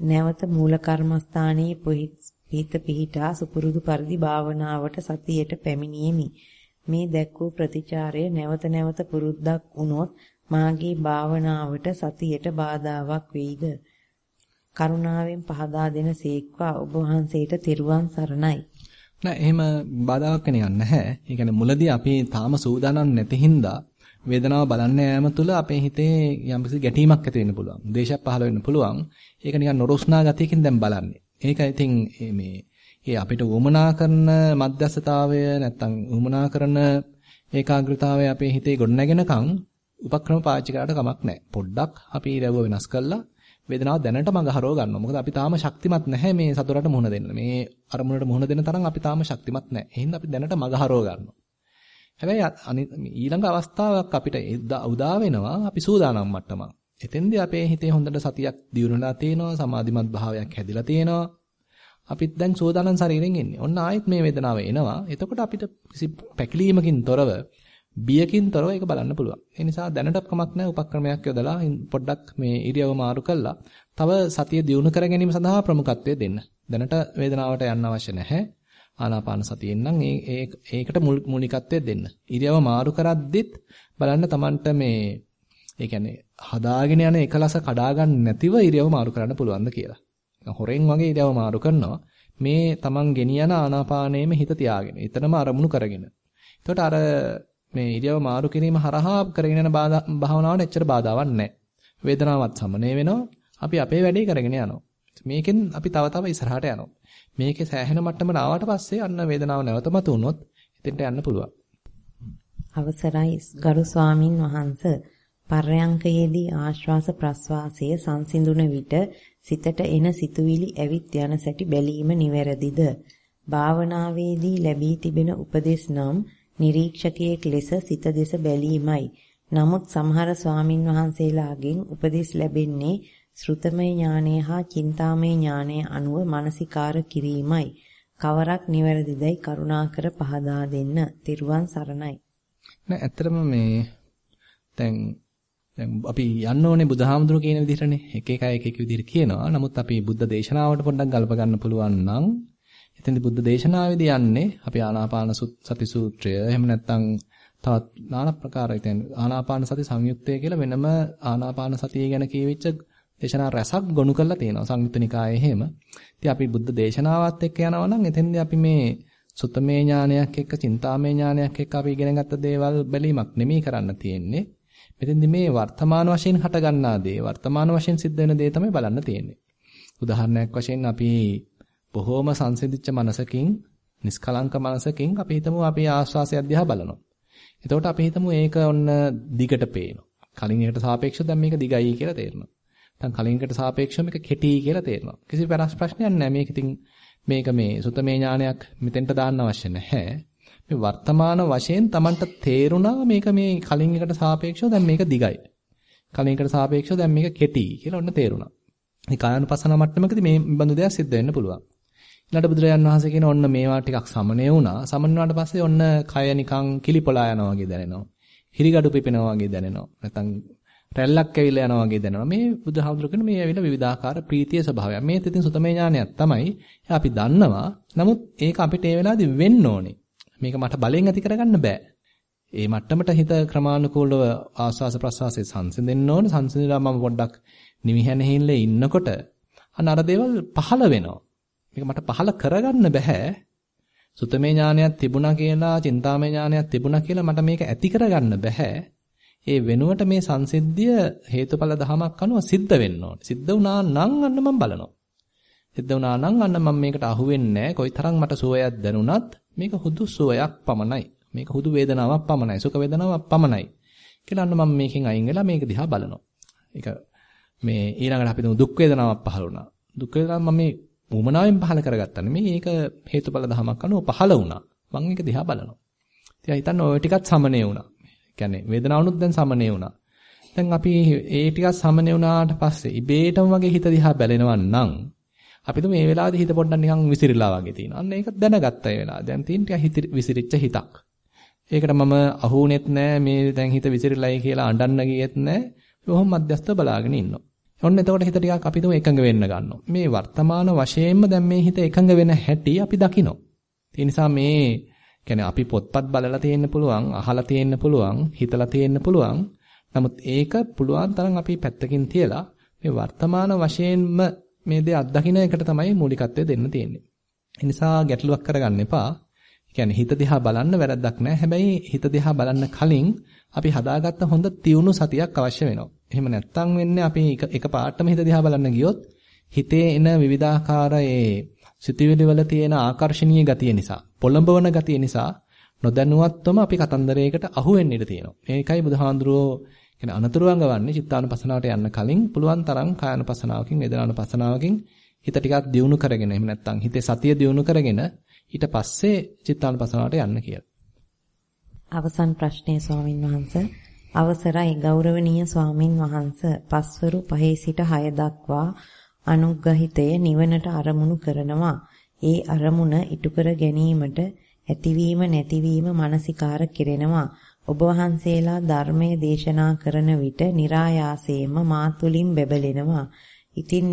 නැවත මූල කර්මස්ථානයේ පිහිට පිහිටා සුපුරුදු පරිදි භාවනාවට සතියට පැමිණීමි. මේ දැක් වූ ප්‍රතිචාරය නැවත නැවත පුරුද්දක් වුණොත් මාගේ භාවනාවට සතියට බාධාවක් වෙයිද? කරුණාවෙන් පහදා දෙන සීක්වා ඔබ වහන්සේට තෙරුවන් සරණයි. නෑ එහෙම බාධාවක් නිකන් නැහැ. ඒ කියන්නේ මුලදී අපි තාම සූදානම් නැති හින්දා වේදනාව බලන්න යාම තුළ අපේ හිතේ යම්කිසි ගැටීමක් ඇති වෙන්න පුළුවන්. දේශයක් පහළ වෙන්න පුළුවන්. ඒක නිකන් නොරොස්නා ගතියකින් දැන් බලන්නේ. ඒක ඉතින් මේ ඒ අපිට වමනා කරන මධ්‍යස්ථතාවය නැත්තම් වමනා කරන ඒකාග්‍රතාවය අපේ හිතේ ගොඩනගෙනකන් උපක්‍රම පාවිච්චි කරාට කමක් නැහැ. පොඩ්ඩක් අපි ඉරවුව වෙනස් කරලා වේදනාව දැනට මඟ හරව ගන්නවා. මොකද අපි තාම ශක්තිමත් නැහැ මේ සතුරට මුහුණ දෙන්න. මේ අරමුණට මුහුණ දෙන්න තරම් අපි තාම ශක්තිමත් නැහැ. එහෙනම් අපි දැනට මඟ හරව ගන්නවා. හැබැයි ඊළඟ අවස්ථාවක් අපිට උදා වෙනවා අපි සූදානම් මට්ටමක්. එතෙන්දී අපේ හිතේ හොඳට සතියක් දියුණුලා තියෙනවා, සමාධිමත් භාවයක් හැදිලා තියෙනවා. අපිත් දැන් සෝදානම් ශරීරයෙන් එන්නේ. ඔන්න ආයෙත් මේ වේදනාව එනවා. එතකොට අපිට කිසි පැකිලීමකින් තොරව බියකින් තොරව ඒක බලන්න පුළුවන්. ඒ නිසා දැනට කමක් නැහැ උපක්‍රමයක් යොදලා පොඩ්ඩක් මේ ඉරියව මාරු කළා. තව සතිය දියුණු කර ගැනීම සඳහා ප්‍රමුඛත්වය දෙන්න. දැනට වේදනාවට යන්න අවශ්‍ය නැහැ. ආනාපාන සතියෙන් නම් ඒ ඒකට මූලිකත්වය දෙන්න. ඉරියව මාරු කරද්දිත් බලන්න Tamanට මේ ඒ කියන්නේ හදාගෙන යන එකලස කඩා ගන්න නැතිව ඉරියව මාරු කරන්න පුළුවන්ද කියලා. හොරෙන් වගේ ඉරියව මාරු කරනවා. මේ Taman ගෙනියන ආනාපානයේම හිත තියාගෙන. ඊතරම අරමුණු කරගෙන. එතකොට අර මේ ඉරියව මාරු කිරීම හරහා කරගෙන යන භාවනාවට එච්චර බාධාවක් නැහැ. වේදනාවත් සමනය වෙනවා. අපි අපේ වැඩේ කරගෙන යනවා. මේකෙන් අපි තව තව ඉස්සරහට යනවා. මේකේ සෑහෙන මට්ටමකට ආවට පස්සේ අන්න වේදනාව නැවත මතුනොත් එතෙන්ට යන්න පුළුවන්. අවසරයි ගරු ස්වාමින් වහන්සේ පර්යංකයේදී ආශ්වාස ප්‍රශ්වාසයේ සංසිඳුන විට සිතට එන සිතුවිලි ඇවිත් යන සැටි බැලීම නිවැරදිද? භාවනාවේදී ලැබී තිබෙන උපදෙස් නම් නිරීක්ෂකයෙක් ලෙස සිත දෙස බැලීමයි. නමුත් සමහර ස්වාමින් වහන්සේලාගෙන් උපදෙස් ලැබෙන්නේ ශ්‍රුතමය ඥානය හා චින්තාමය ඥානය අනුව මානසිකාර කිරීමයි. කවරක් නිවැරදිදයි කරුණාකර පහදා දෙන්න. තිරුවන් සරණයි. නෑ ඇත්තටම මේ දැන් දැන් අපි යන්න ඕනේ බුදුහාමුදුරු කියන විදිහටනේ. එක එක අය එක එක විදිහට කියනවා. නමුත් අපි බුද්ධ දේශනාවට පොඩ්ඩක් ගල්ප ගන්න පුළුවන් නම් එතෙන්දී බුද්ධ දේශනාවේදී යන්නේ අපි ආනාපාන සති සූත්‍රය එහෙම නැත්නම් තවත් নানা ප්‍රකාර කියන්නේ ආනාපාන සති සංයුත්තය කියලා වෙනම ආනාපාන සතිය ගැන කියවිච්ච දේශනා රසක් ගොනු කරලා තියෙනවා සංයුත්ත නිකායේ එහෙම. ඉතින් අපි බුද්ධ දේශනාවත් එක්ක යනවා නම් එතෙන්දී අපි මේ සුතමේ ඥානයක් එක්ක චින්තාමේ ඥානයක් එක්ක අපි ඉගෙන ගත්ත දේවල් බැලීමක් නෙමෙයි කරන්න තියෙන්නේ. මෙතෙන්දී මේ වර්තමාන වශයෙන් හටගන්නා දේ වර්තමාන වශයෙන් සිද්ධ වෙන දේ තමයි බලන්න තියෙන්නේ. උදාහරණයක් වශයෙන් අපි බොහෝම සංසිඳිච්ච මනසකින් නිස්කලංක මනසකින් අපි හිතමු අපි ආස්වාසය අධ්‍යා බලනවා. එතකොට අපි හිතමු ඒක ඔන්න දිගට පේනවා. කලින් එකට සාපේක්ෂව දැන් මේක දිගයි කියලා තේරෙනවා. නැත්නම් කලින් එකට සාපේක්ෂව මේක කෙටි කියලා තේරෙනවා. කිසි ප්‍රශ්නයක් නැහැ. මේක ඉතින් මේක මේ සුතමේ ඥානයක් මෙතෙන්ට දාන්න අවශ්‍ය නැහැ. මේ වර්තමාන වශයෙන් Tamanට තේරුණා මේක මේ කලින් එකට සාපේක්ෂව දැන් මේක දිගයි. කලින් එකට සාපේක්ෂව දැන් මේක කෙටි කියලා ඔන්න තේරුණා. මේ කායानुපසන මට්ටමකදී මේ බඳු දෙයක් සිද්ධ වෙන්න පුළුවන්. ඊළඟට බුදුරජාන් වහන්සේ කියන ඔන්න මේවා ටිකක් සමනය වුණා. සමන වුණාට පස්සේ ඔන්න කය නිකන් කිලිපොලා යනවා වගේ දැනෙනවා. හිරිගඩු පිපෙනවා වගේ දැනෙනවා. නැත්නම් රැල්ලක් ඇවිල්ලා යනවා වගේ දැනෙනවා. මේ බුදුහාමුදුරු කියන මේ ඇවිල්ලා විවිධාකාර ප්‍රීතිය ස්වභාවය. මේ තිතින් සුතමේ ඥානයක් තමයි. අපි දන්නවා. නමුත් ඒක අපිට ඒ වෙලාවේදී වෙන්න ඕනේ. මේක මට බලෙන් ඇති කරගන්න බෑ. ඒ මට්ටමට හිත ක්‍රමානුකූලව ආස්වාස ප්‍රසවාසයේ සංසිඳෙන්න ඕනේ. සංසිඳලා මම පොඩ්ඩක් නිවිහැනෙහිල්ලේ ඉන්නකොට අන්න අර දේවල් පහළ වෙනවා. මේක මට පහළ කරගන්න බෑ. සුතමේ ඥානයක් තිබුණා කියලා, චින්තාමේ ඥානයක් තිබුණා කියලා මට මේක ඇති කරගන්න බෑ. ඒ වෙනුවට මේ සංසිද්ධිය හේතුඵල ධමයක් අනුව සිද්ධ වෙන්න ඕනේ. සිද්ධ වුණා නම් අන්න මම බලනවා. සිද්ධ වුණා නම් අන්න මම මේකට අහු වෙන්නේ නැහැ. කොයිතරම් මට සුවයක් දැනුණත් මේක හුදු සුවයක් පමණයි. මේක හුදු වේදනාවක් පමණයි. සුඛ වේදනාවක් පමණයි. කියලා අන්න මම මේකෙන් අයින් වෙලා මේක දිහා බලනවා. ඒක මේ ඊළඟට අපි දුක් වේදනාවක් පහළ වුණා. දුක් වේදනාව මම මේ උමනාවෙන් පහළ කරගත්තා නෙමෙයි. ඒක හේතුඵල ධමයක් අනුව පහළ වුණා. මම ඒක දිහා බලනවා. ඉතින් හිතන්න ඔය ටිකත් සමනය වුණා. කියන්නේ වේදනාවනුත් දැන් සමනය වුණා. දැන් අපි ඒ ටිකක් සමන වුණාට පස්සේ ඉබේටම වගේ හිත දිහා බැලෙනවා නම් අපිට මේ වෙලාවේදී හිත පොඩ්ඩක් නිකන් විසිරිලා වගේ තියෙනවා. අන්න ඒක දැනගත්ත ඒ වෙලාව. දැන් තියෙන ටික විසිරිච්ච හිතක්. ඒකට මම අහුුනෙත් නෑ මේ දැන් හිත විසිරිලායි කියලා අඬන්න ගියෙත් නෑ. කොහොම මැදස්ත බලාගෙන ඉන්නවා. ඔන්න එතකොට හිත ටිකක් අපිටම එකඟ වෙන්න ගන්නවා. මේ වර්තමාන වශයෙන්ම දැන් මේ හිත එකඟ වෙන හැටි අපි දකිනවා. ඒ නිසා මේ කියන්නේ අපි පොත්පත් බලලා තියෙන්න පුළුවන්, අහලා තියෙන්න පුළුවන්, හිතලා තියෙන්න පුළුවන්. නමුත් ඒක පුළුවන් තරම් අපි පැත්තකින් තියලා මේ වර්තමාන වශයෙන්ම මේ දේ අත්දකින්න එකට තමයි මූලිකත්වය දෙන්න තියෙන්නේ. ඒ නිසා ගැටලුවක් කරගන්න එපා. කියන්නේ හිත දිහා බලන්න වැරද්දක් නැහැ. හැබැයි හිත දිහා බලන්න කලින් අපි හදාගත්ත හොඳ තියුණු සතියක් අවශ්‍ය වෙනවා. එහෙම නැත්තම් වෙන්නේ අපි එක පාටම හිත දිහා බලන්න ගියොත් හිතේ එන විවිධාකාර ඒ සිතුවිලි වල තියෙන ආකර්ශනීය ගතිය නිසා, පොළඹවන ගතිය නිසා නොදැනුවත්වම අපි කතන්දරයකට අහු වෙන්න ඉඩ තියෙනවා. මේකයි බුදුහාඳුරෝ කියන්නේ අනතුරු අංගවන්නේ චිත්තානුපසනාවට යන්න කලින් පුළුවන් තරම් කායනුපසනාවකින් වේදනානුපසනාවකින් හිත ටිකක් දියුණු කරගෙන එහෙම නැත්නම් හිතේ සතිය දියුණු කරගෙන ඊට පස්සේ චිත්තානුපසනාවට යන්න කියලා. අවසන් ප්‍රශ්නය ස්වාමින් වහන්සේ අවසරයි ගෞරවනීය ස්වාමින් වහන්සේ පස්වරු පහේ සිට 6 දක්වා අනුග්‍රහිතය නිවනට අරමුණු කරනවා. ඒ අරමුණ ඉටු කර ගැනීමට ඇතිවීම නැතිවීම මානසිකාර කෙරෙනවා. ඔබ වහන්සේලා ධර්මයේ දේශනා කරන විට નિરાයාසයෙන්ම මා තුලින් බැබලෙනවා. ඉතින්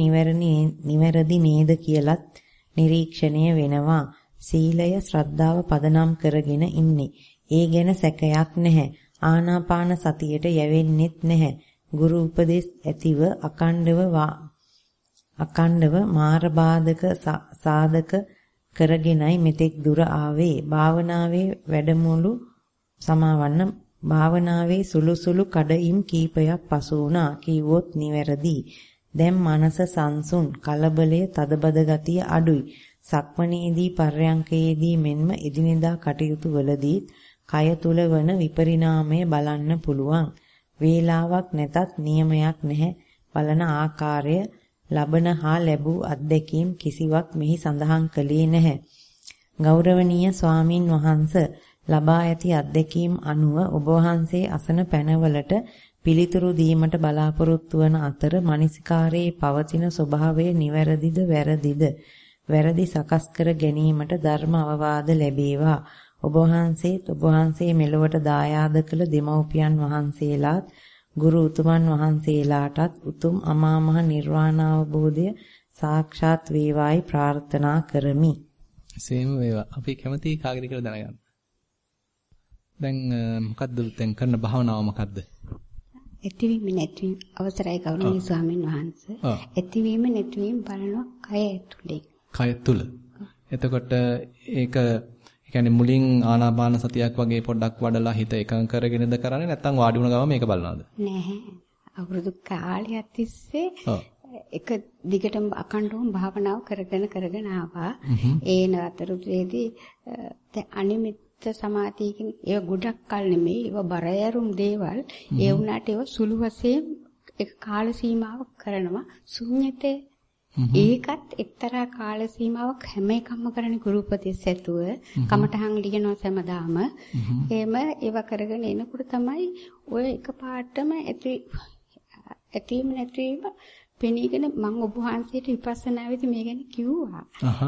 නිවැරදි නේද කියලත් නිරීක්ෂණය වෙනවා. සීලය ශ්‍රද්ධාව පදනම් කරගෙන ඉන්නේ. ඒ ගැන සැකයක් නැහැ. ආනාපාන සතියට යැවෙන්නෙත් නැහැ. ගුරු උපදෙස් ඇතිව අකණ්ඩව අකණ්ඩව මාර බාධක සාධක කරගෙනයි මෙතෙක් දුර ආවේ. භාවනාවේ වැඩමුළු සමාවන්න භාවනාවේ සුළු සුළු කඩයිම් කීපයක් පසු වුණා. කීවොත් නිවැරදි. දැන් මනස සංසුන් කලබලයේ තදබද ගතිය අඩුයි. සක්මණේදී පර්යංකයේදී මෙන්ම එදිනෙදා කටයුතු වලදී කය තුල වන විපරිණාමය බලන්න පුළුවන්. වේලාවක් නැතත් නියමයක් නැහැ. බලන ආකාරය ලබන හා ලැබූ අත්දැකීම් කිසිවක් මෙහි සඳහන් කළේ නැහැ. ගෞරවනීය ස්වාමින් වහන්සේ ලබා ඇති අත්දැකීම් අනුව ඔබ වහන්සේ අසන පැනවලට පිළිතුරු දීමට බලාපොරොත්තු වන අතර මනසිකාරයේ පවතින ස්වභාවය නිවැරදිද වැරදිද වැරදි සකස් කර ගැනීමට ධර්ම අවවාද ලැබේවා ඔබ වහන්සේත් ඔබ වහන්සේ මෙලොවට දායාද කළ දෙමව්පියන් වහන්සේලාත් ගුරු උතුමන් වහන්සේලාටත් උතුම් අමා මහ නිර්වාණ අවබෝධය සාක්ෂාත් වේවායි ප්‍රාර්ථනා කරමි. සේම වේවා. අපි කැමති කාගෙද කියලා දැනගන්න. දැන් මොකද්ද දැන් කරන භාවනාව මොකද්ද? ඇතිවීම නැතිවීම අවසරයි ගෞරවනීය ස්වාමීන් වහන්සේ. ඇතිවීම නැතිවීම බලන කය ඇතුලේ. කය තුල. එතකොට ඒක කියන්නේ මුලින් ආනාපාන සතියක් වගේ පොඩ්ඩක් වඩලා හිත එකඟ කරගෙනද කරන්නේ නැත්නම් වාඩි වුණ ගම මේක බලනවද? නැහැ. අවුරුදු කාලයක් තිස්සේ එක දිගටම අකණ්ඩවම භාවනාව කරගෙන කරගෙන ආවා. ඒ නතරතුරේදී අනිමිත් සමාධියකින් ඒව ගොඩක් කල් නෙමෙයි ඒව බරයරුම් දේවල් ඒ වුණාට ඒව සුළු වශයෙන් එක කාල සීමාවක් කරනවා ශුන්්‍යතේ ඒකත් එක්තරා කාල සීමාවක් හැම එකක්ම කරන්නේ ගුරු උපදෙස් ඇතුව කමටහන් ලියනවා සෑමදාම එහෙම ඒව කරගෙන එනකොට තමයි ඔය එකපාරටම ඇති ඇතිවීම නැතිවීම පෙනීගෙන මම ඔබ වහන්සේට විපස්සනා වෙදි මේ ගැන කිව්වා.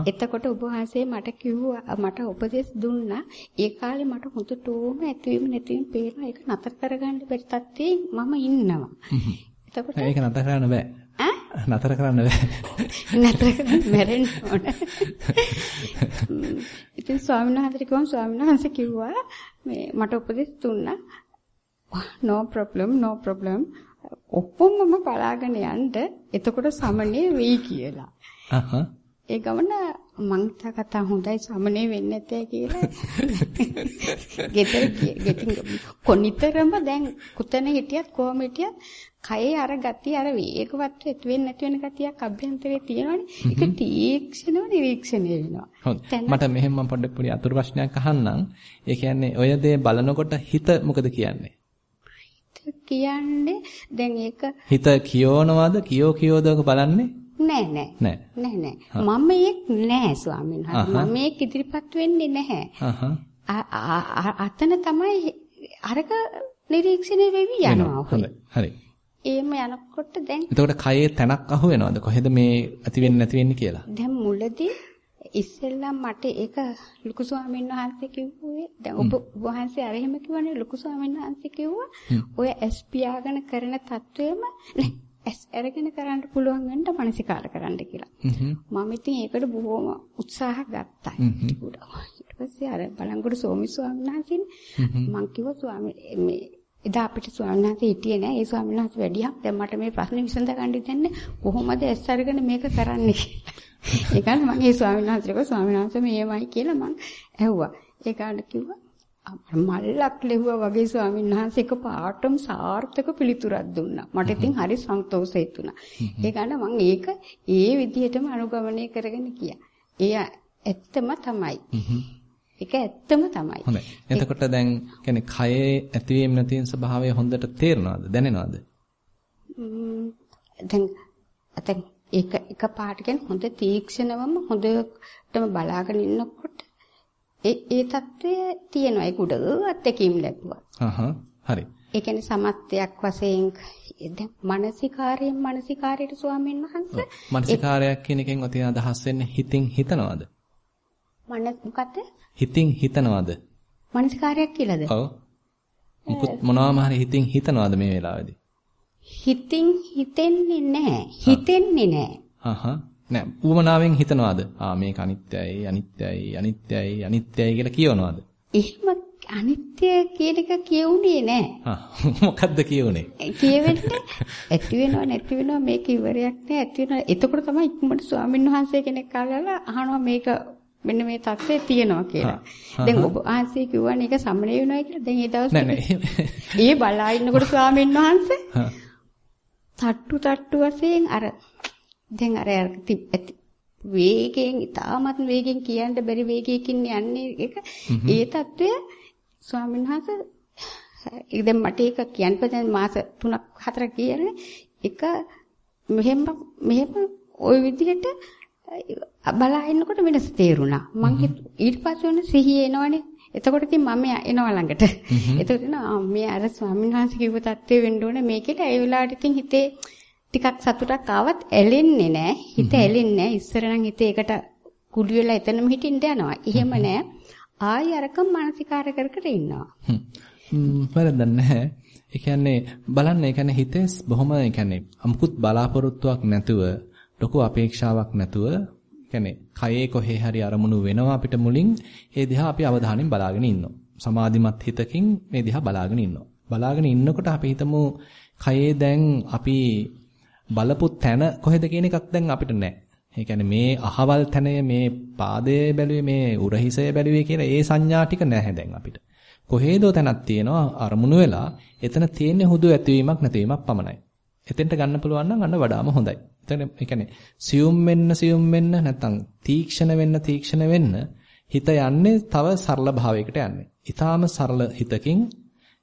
එතකොට ඔබ වහන්සේ මට කිව්වා මට උපදෙස් දුන්නා. ඒ කාලේ මට හොඳටම ඇතිවීම නැතිවීම පේනවා. ඒක නතර කරගන්න බැරි තත්ත්වයේ මම ඉන්නවා. එතකොට ඒක නතර කරන්න බෑ. නතර කරන්න බෑ. නතර කරන්න මැරෙන්න ඕන. ඉතින් ස්වාමීන් වහන්සේට කිව්වම ස්වාමීන් වහන්සේ කිව්වා මේ මට උපදෙස් දුන්නා. no problem no problem ඔක්කොමම බලාගෙන යන්න එතකොට සමනේ වෙයි කියලා. අහහ. ඒ ගමන මං කතා හොඳයි සමනේ වෙන්නේ නැතේ කියලා. ගෙදර ගෙටින් කොනිතරම දැන් කොතන හිටියත් කොහම හිටියත් කයේ අර ගතිය අර වේගවත් වෙත් වෙන්නේ නැති වෙන ගතියක් අභ්‍යන්තරේ තියෙනවනේ. ඒක තීක්ෂණව නිරීක්ෂණය වෙනවා. මට මෙහෙම මම පොඩ්ඩක් පොඩි අතුරු ප්‍රශ්නයක් අහන්නම්. ඒ කියන්නේ ඔය දේ බලනකොට හිත මොකද කියන්නේ? කියන්නේ දැන් ඒක හිත කියවනවද කියෝ කියෝද බලන්නේ නෑ නෑ නෑ නෑ මම ඒක නෑ ස්වාමීන් වහන්සේ මම මේක ඉදිරිපත් වෙන්නේ නැහැ අතන තමයි අරක නිරීක්ෂණය වෙවි යනවා. හොඳයි. හරි. එහෙම යනකොට දැන් එතකොට කයේ තැනක් අහු වෙනවද? කොහෙද මේ ඇති වෙන්නේ නැති වෙන්නේ කියලා? දැන් මුලදී ඉස්සෙල්ලා මට ඒක ලুকু ස්වාමීන් වහන්සේ කිව්වේ දැන් ඔබ වහන්සේ අර එහෙම කිව්වනේ ලুকු ස්වාමීන් වහන්සේ කිව්වා ඔය ඇස් පියාගෙන කරන නෑ ඇස් අරගෙන කරන්න පුළුවන් වෙන්න මනසිකාර කරන්න කියලා. මම ඉතින් ඒකට බොහොම උත්සාහ ගත්තා. ඊට පස්සේ අර බලංගොඩ සෝමි ස්වාමීන් වහන්සේනේ මං කිව්වා ස්වාමී මේ එදා අපිට ස්වාමීන් වහන්සේ හිටියේ නෑ. ඒ ස්වාමීන් වහන්සේ වැඩියක් දැන් මට මේ ප්‍රශ්නේ විසඳ ගන්න දෙන්නේ කොහොමද ඇස් අරගෙන මේක කරන්නේ කියලා. ඒ කියන්නේ මම ඒ ස්වාමීන් වහන්සේට ස්වාමීන් වහන්සේ මේමයි කියලා මං ඇහුවා. ඒ කාණ්ඩ කිව්වා මල්ලක් ලැබුවා වගේ ස්වාමීන් වහන්සේ එක පාටම සාර්ථක පිළිතුරක් දුන්නා. මට ඉතින් හරි සන්තෝෂයි තුණා. ඒ කාණ්ඩ මං ඒක ඒ විදිහටම අනුගමනය කරගෙන ගියා. ඒ ඇත්තම තමයි. ඒක ඇත්තම තමයි. හොඳයි. එතකොට දැන් කියන්නේ කයේ ඇතිවීම නැතිවීම ස්වභාවය හොඳට තේරෙනවද? දැනෙනවද? දැන් දැන් ඒක එක පාට කියන්නේ හොඳ තීක්ෂණවම හොඳටම බලාගෙන ඉන්නකොට ඒ ඒ తත්වය තියෙනවා ඒක උඩ අත්දැකීම් ලැබුවා. හහ හරි. ඒ කියන්නේ සමස්තයක් වශයෙන් දැන් මානසිකාරයෙන් මානසිකාරයට ස්වාමීන් වහන්සේ මානසිකාරයක් කියන එකෙන් ඔතන අදහස් වෙන්නේ හිතින් හිතනවද? මනස මොකද්ද? හිතින් හිතනවද? මානසිකාරයක් කියලාද? ඔව්. මුකුත් මොනවාම හරි හිතින් හිතනවද මේ වෙලාවේදී? හිතින් හිතෙන්නේ නැහැ. හිතෙන්නේ නැහැ. හහ නෑ උවමනාවෙන් හිතනවාද? ආ මේක අනිත්‍යයි අනිත්‍යයි අනිත්‍යයි අනිත්‍යයි කියලා කියවනවාද? එහෙම අනිත්‍ය කියන එක කියුනේ නෑ. ආ මොකද්ද කියුනේ? කියවෙන්නේ ඇති වෙනව නැති වෙනව මේක ඉවරයක් නෑ ඇති වෙනව. එතකොට තමයි ඉක්මනට ස්වාමීන් වහන්සේ කෙනෙක් කාලලා අහනවා මේක මෙන්න මේ தත්ත්වය තියෙනවා කියලා. දැන් ඔබ ආන්සේ කිව්වනේ ඒක සම්මනේ වෙනවා කියලා. දැන් ඒ දවස් ටික. ඊයේ බලා ඉන්නකොට ස්වාමීන් වහන්සේ තට්ටු තට්ටු වශයෙන් අර දැන් අර ඇති වේගයෙන් ඉතාමත් වේගෙන් කියන්න බැරි වේගයකින් යන්නේ ඒක ඒ తත්වය ස්වාමීන් වහන්සේ දැන් මට ඒක කියන්න පුළුවන් මාස 3ක් 4ක් කියන්නේ එක මෙහෙම මෙහෙම ওই විදිහට බලා ඉන්නකොට වෙනස තේරුණා මං ඊට පස්සේ වෙන සිහිය එනවනේ එතකොට ඉතින් මම එනවා ළඟට. එතකොට මේ අර ස්වාමීන් වහන්සේ කිව්ව தත්ත්වෙ වෙන්න ඕනේ මේකෙට ඒ වෙලාවට ඉතින් හිතේ ටිකක් සතුටක් ආවත් ඇලෙන්නේ නැහැ. හිත ඇලෙන්නේ නැහැ. ඉස්සර නම් හිතේ ඒකට කුඩු වෙලා එතනම හිටින්න යනවා. එහෙම නැහැ. ආයි අරකම මානසිකාර කර කර ඉන්නවා. හ්ම්. වැරද්දක් නැහැ. ඒ කියන්නේ බලන්න ඒ කියන්නේ හිතේ බොහොම ඒ කියන්නේ අමුකුත් බලාපොරොත්තුවක් නැතුව ලොකු අපේක්ෂාවක් නැතුව කියන්නේ කයේ කොහේ හරි අරමුණු වෙනවා අපිට මුලින් ඒ දිහා අපි අවධානයෙන් බලාගෙන ඉන්නවා. සමාධිමත් හිතකින් මේ දිහා බලාගෙන ඉන්නවා. බලාගෙන ඉන්නකොට අපි හිතමු කයේ දැන් අපි බලපු තැන කොහෙද කියන එකක් දැන් අපිට නැහැ. ඒ කියන්නේ මේ අහවල් තැනය මේ පාදයේ බැලුවේ මේ උරහිසය බැලුවේ කියලා ඒ සංඥා ටික නැහැ දැන් අපිට. කොහේදෝ තැනක් තියෙනවා අරමුණු වෙලා එතන තියෙන්නේ හුදු ඇතිවීමක් නැතිවීමක් පමණයි. එතෙන්ට ගන්න පුළුවන් නම් අන්න වඩාම හොඳයි. එතන ඒ කියන්නේ සියුම් වෙන්න සියුම් වෙන්න නැත්නම් තීක්ෂණ වෙන්න තීක්ෂණ වෙන්න හිත යන්නේ තව සරල භාවයකට යන්නේ. ඊටාම සරල හිතකින්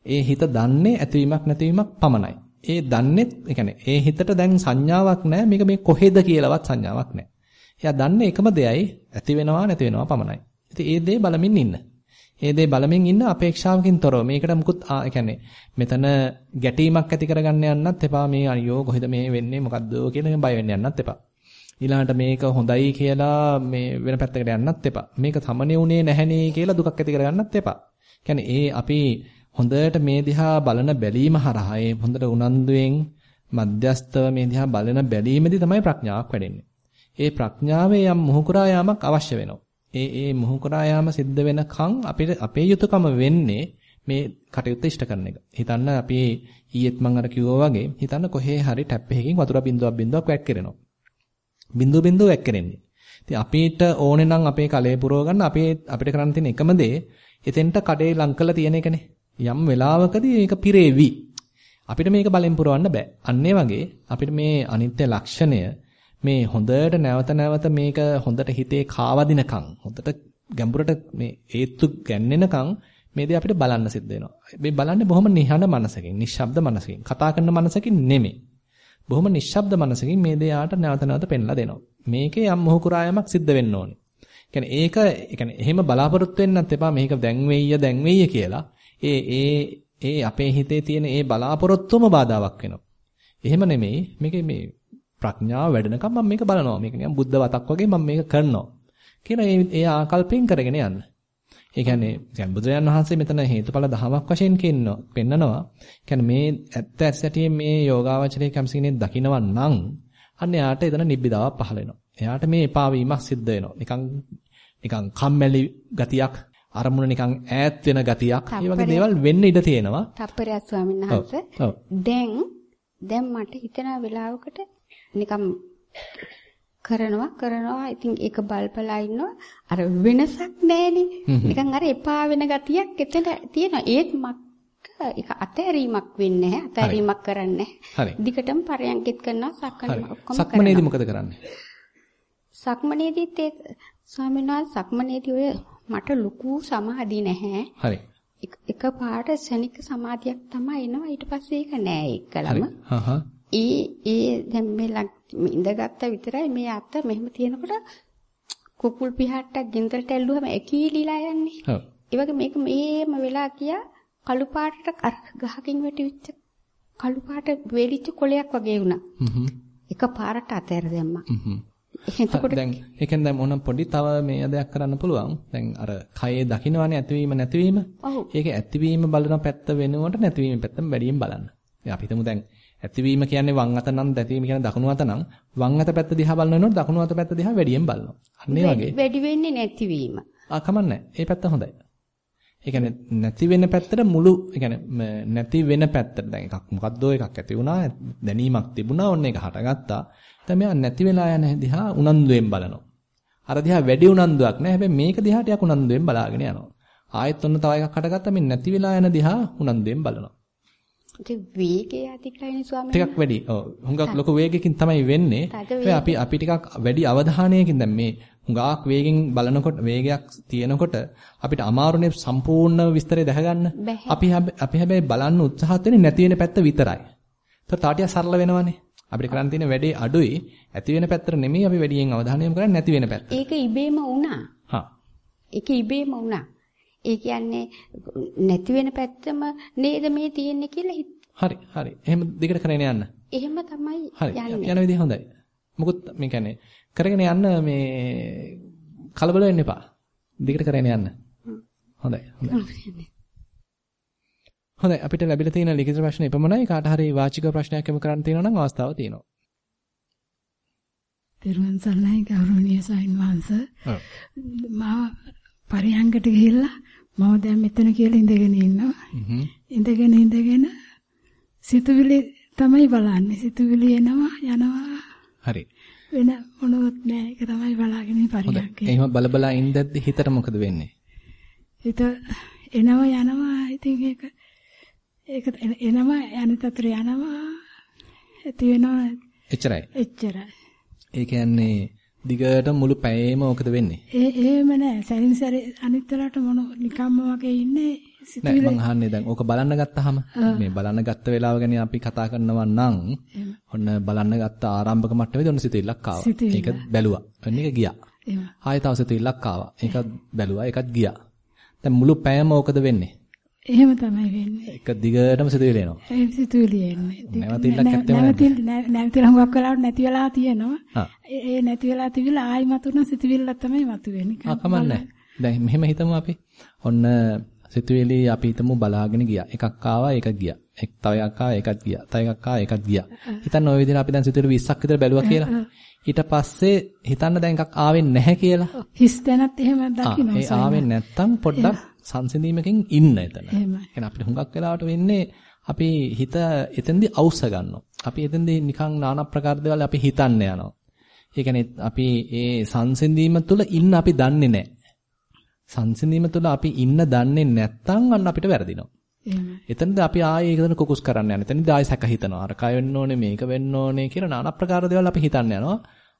ඒ හිත දන්නේ ඇතිවීමක් නැතිවීමක් පමණයි. ඒ දන්නේත් ඒ කියන්නේ ඒ හිතට දැන් සංඥාවක් නැහැ මේක මේ කොහෙද කියලාවත් සංඥාවක් නැහැ. එයා දන්නේ එකම දෙයයි ඇති වෙනවා නැති වෙනවා පමණයි. ඉතින් ඒ දේ බලමින් ඉන්න. ඒ දේ බලමින් ඉන්න අපේක්ෂාවකින් තොරව මේකට මුකුත් ඒ කියන්නේ මෙතන ගැටීමක් ඇති කරගන්න යන්නත් එපා මේ අයියෝ කොහෙද මේ වෙන්නේ මොකද්ද කියලා බය වෙන්න යන්නත් එපා. ඊළඟට මේක හොඳයි කියලා මේ වෙන පැත්තකට යන්නත් එපා. මේක සමනේ උනේ නැහනේ කියලා දුකක් ඇති කරගන්නත් එපා. කියන්නේ ඒ අපි හොඳට මේ දිහා බලන බැලීම හරහා ඒ හොඳට උනන්දුවෙන් මධ්‍යස්තව මේ දිහා බලන බැලීමේදී තමයි ප්‍රඥාවක් වැඩෙන්නේ. ඒ ප්‍රඥාවේ යම් මුහුකුරා යාමක් අවශ්‍ය වෙනවා. ඒ ඒ මුහුකුරා යාම සිද්ධ වෙනකන් අපිට අපේ යුතුයකම වෙන්නේ මේ කටයුත්ත ඉෂ්ට කරන එක. හිතන්න අපි ඊයේත් මම අර කිව්වා වගේ හිතන්න කොහේ හරි ටැප් එකකින් වතුර බින්දුවක් බින්දුවක් වැක් කරනවා. බින්දුව බින්දුව වැක් කරන්නේ. ඉතින් අපිට ඕනේ නම් අපේ කලේ පුරව ගන්න අපේ අපිට කරන්න තියෙන එකම දේ එතෙන්ට කඩේ ලං කරලා තියෙන එකනේ. යම් වෙලාවකදී මේක පිරේවි. අපිට මේක බලෙන් පුරවන්න බෑ. අන්න වගේ අපිට මේ අනිත්‍ය ලක්ෂණය මේ හොඳට නැවත නැවත මේක හොඳට හිතේ කාවදිනකම් හොඳට ගැඹුරට මේ ඒත්තු ගැන්නෙනකම් මේ දේ අපිට බලන්න සිද්ධ වෙනවා. මේ බලන්නේ බොහොම නිහඬ මනසකින්, නිශ්ශබ්ද මනසකින්, කතා කරන මනසකින් නෙමෙයි. බොහොම නිශ්ශබ්ද මනසකින් මේ දේ ආට නැවත නැවත පෙන්ලා දෙනවා. මේකේ යම් මොහුකුරායමක් සිද්ධ වෙන්න ඕනේ. කියන්නේ ඒක කියන්නේ එහෙම බලාපොරොත්තු වෙන්නත් එපා මේක දැන් වෙయ్య දැන් වෙయ్య කියලා. ඒ ඒ ඒ අපේ හිතේ තියෙන ඒ බලාපොරොත්තුම බාධාවක් වෙනවා. එහෙම නෙමෙයි මේකේ මේ ප්‍රඥාව වැඩෙනකම් මම මේක බලනවා. මේක නිකන් බුද්ධ වතක් වගේ මම මේක කරනවා. කියලා ඒ ආකල්පයෙන් කරගෙන යන්න. ඒ කියන්නේ දැන් බුදුරජාන් වහන්සේ මෙතන හේතුඵල දහමක් වශයෙන් කියනවා පෙන්නනවා. කියන්නේ මේ ඇත්ත ඇත්තටියෙන් මේ යෝගාවචරයේ කම්සි කෙනෙක් දකිනවා නම් අන්න එයාට එතන නිබ්බිදාවක් පහළ වෙනවා. එයාට මේ එපා වීමක් සිද්ධ වෙනවා. නිකන් නිකන් කම්මැලි ගතියක් අරමුණ නිකන් ඈත් වෙන ගතියක් ඒ වගේ දේවල් වෙන්න ඉඩ තියෙනවා. තප්පරයක් ස්වාමීන් වහන්සේ. දැන් දැන් මට හිතෙන වෙලාවකට නිකන් කරනවා කරනවා. ඉතින් ඒක බල්පලා ඉන්නවා. අර වෙනසක් නැහෙනේ. නිකන් අර එපා වෙන ගතියක් එතන තියෙනවා. ඒත් මක් ඒක අතෑරීමක් වෙන්නේ නැහැ. අතෑරීමක් කරන්නේ හරි. දිගටම පරයන්කිට කරනවා සක්මණ ඔක්කොම සක්මනේදී මොකද කරන්නේ? සක්මනේදීත් ඒ ස්වාමීන් වහන්සේ සක්මනේදී ඔය මට ලুকু සමාධි නැහැ. හරි. එක පාට ශනික සමාධියක් තමයි එනවා. ඊට පස්සේ ඒක නෑ එක්කලම. හා හා ඒ ඒ දැන් මේ ඉඳගත්ත විතරයි මේ අත මෙහෙම තියෙනකොට කුකුල් පිහට්ටක් ගෙන්දරට ඇල්ලුවම එකීලිලා යන්නේ. ඔව්. ඒ වගේ මේක මේම වෙලා ගියා කළු පාටට අර ගහකින් වැටිවිච්ච කළු පාට වෙලිච්ච කොලයක් වගේ වුණා. හ්ම්. එක පාරට අතෑර දැම්මා. හ්ම්. එතකොට දැන් ඒකෙන් දැන් මොන පොඩි තව මේ දෙයක් කරන්න පුළුවන්. දැන් අර කයේ දකින්නවනේ ඇතිවීම නැතිවීම. ඔව්. ඒක ඇතිවීම බලන පැත්ත වෙනුවට නැතිවීම පැත්තම වැඩියෙන් බලන්න. අපි හිතමු දැන් ඇතිවීම කියන්නේ වම් අත නම් දැතීම කියන්නේ දකුණු අත නම් වම් අත පැත්ත දිහා බලන වෙනකොට දකුණු අත පැත්ත දිහා වැඩියෙන් බලනවා. අන්න ඒ වගේ. වැඩි වෙන්නේ නැතිවීම. ආ කමන්නේ. ඒ පැත්ත හොඳයි. ඒ කියන්නේ නැති වෙන පැත්තට මුළු ඒ කියන්නේ නැති වෙන පැත්තට දැන් එකක් මොකද්ද එකක් ඇති වුණා දැනීමක් තිබුණා ඔන්න ඒක හටගත්තා. දැන් මෙයා නැති වෙලා යන දිහා උනන්දුවෙන් බලනවා. අර දිහා වැඩි උනන්දුවක් නෑ. හැබැයි මේක දිහා ටිකක් උනන්දුවෙන් බලාගෙන යනවා. ආයෙත් ඔන්න තව එකක් හටගත්තා මේ නැති වෙලා යන දිහා උනන්දුවෙන් බලනවා. ඒක වේගය අධිකයිනේ ස්වාමීන් ටිකක් වැඩි. ඔව්. හුඟක් ලොකු වේගයකින් තමයි වෙන්නේ. හැබැයි අපි අපි ටිකක් වැඩි අවධානයකින් දැන් මේ හුඟක් වේගෙන් බලනකොට වේගයක් තියෙනකොට අපිට අමාරුනේ සම්පූර්ණ විස්තරය දැක ගන්න. අපි අපි හැබැයි බලන්න උත්සාහත් වෙන්නේ නැති වෙන පැත්ත විතරයි. ඒතර තාටිය සරල වෙනවනේ. අපිට කරන්න තියෙන වැඩේ අඩුයි. ඇති වෙන පැත්තට නෙමෙයි අපි වැඩියෙන් අවධානය යොමු කරන්නේ නැති වෙන පැත්ත. ඒක ඉබේම වුණා. හා. ඒක ඉබේම වුණා. ඒ කියන්නේ නැති වෙන පැත්තම නේද මේ තියෙන්නේ කියලා හරි හරි. එහෙම දිගට කරගෙන යන්න. එහෙම තමයි යන්නේ. යන විදිහ හොඳයි. මොකුත් මේ කියන්නේ කරගෙන යන්න මේ කලබල වෙන්න එපා. දිගට කරගෙන යන්න. හොඳයි. හොඳයි. හොඳයි අපිට ලැබිලා තියෙන ලිඛිත ප්‍රශ්න එපමණයි. කාට හරි වාචික ප්‍රශ්නයක් යොමු කරන්න තියෙනවා නම් අවස්ථාව තියෙනවා. තෙරුවන් සරණයි ගෞරවනීය සයින් වහන්සේ. මා පරියංගට ගිහිල්ලා මම දැන් මෙතන කියලා ඉඳගෙන ඉන්නවා. ඉඳගෙන ඉඳගෙන සිතුවිලි තමයි බලන්නේ. සිතුවිලි එනවා යනවා. හරි. වෙන මොනවත් නෑ. ඒක තමයි බලාගෙන පරියන්කේ. එහෙම බල බල ඉඳද්දි හිතට මොකද වෙන්නේ? හිත එනවා යනවා. ඉතින් ඒක ඒක එනවා යන තතර යනවා. ඇති වෙනවා. එච්චරයි. එච්චරයි. ඒ කියන්නේ දිගට මුළු පැයේම ඔකද වෙන්නේ? ඒ එහෙම නෑ. සැරින් සැරේ අනිත් වෙලාවට මොන නිකම්ම වගේ ඉන්නේ සිතුවිලි. නෑ මං අහන්නේ දැන් ඕක බලන්න ගත්තාම මේ බලන්න ගත්ත වෙලාව ගැන අපි කතා කරනවා නම් ඔන්න බලන්න ගත්ත ආරම්භක මට්ටමේදී ඔන්න සිතුවිල්ලක් ආවා. ඒක බැලුවා. ඔන්න ඒක ගියා. ආයෙ තව සිතුවිල්ලක් ආවා. ඒකත් බැලුවා. ඒකත් ගියා. දැන් මුළු පැයම ඕකද වෙන්නේ? එහෙම තමයි වෙන්නේ. එක දිගටම සිතුවිලි එනවා. ඒ සිතුවිලි එන්නේ. නැවතිල්ලක් ඇත්තම නැවතිල් නැවතිලා හුඟක් වෙලාවට නැති වෙලා තියෙනවා. ඒ නැති වෙලා තිබිලා ආයි මතුන සිතුවිල්ල තමයි මතුවෙන්නේ. ආ කමන්නේ. දැන් මෙහෙම හිතමු අපි. ඔන්න සිතුවිලි අපි හිතමු බලාගෙන ගියා. එකක් ආවා ඒකත් ගියා. එක් තව එකක් ආවා ඒකත් ගියා. තව එකක් ආවා ඒකත් ගියා. හිතන්න ওই විදිහට අපි දැන් සිතුවිලි 20ක් විතර බැලුවා කියලා. ඊට පස්සේ හිතන්න දැන් එකක් ආවෙ නැහැ කියලා. හිස් දැනත් එහෙම දකින්න ඒ ආවෙ නැත්තම් පොඩ්ඩක් සංසිඳීමකින් ඉන්න එතන. එහෙනම් අපිට හුඟක් වෙලාවට වෙන්නේ අපි හිත එතෙන්දී අවශ්‍ය ගන්නවා. අපි එතෙන්දී නිකන් নানা ප්‍රකාර දේවල් අපි හිතන්න යනවා. ඒ කියන්නේ අපි ඒ සංසිඳීම තුළ ඉන්න අපි දන්නේ නැහැ. සංසිඳීම තුළ අපි ඉන්න දන්නේ නැත්නම් අන්න අපිට වැරදිනවා. එතනද අපි ආයේ ඒකදන කුකුස් කරන්න යන. එතනදී ආයෙ සැක හිතනවා. අර කය වෙන්න ඕනේ මේක වෙන්න ඕනේ කියලා নানা ප්‍රකාර දේවල් අපි හිතන්න යනවා.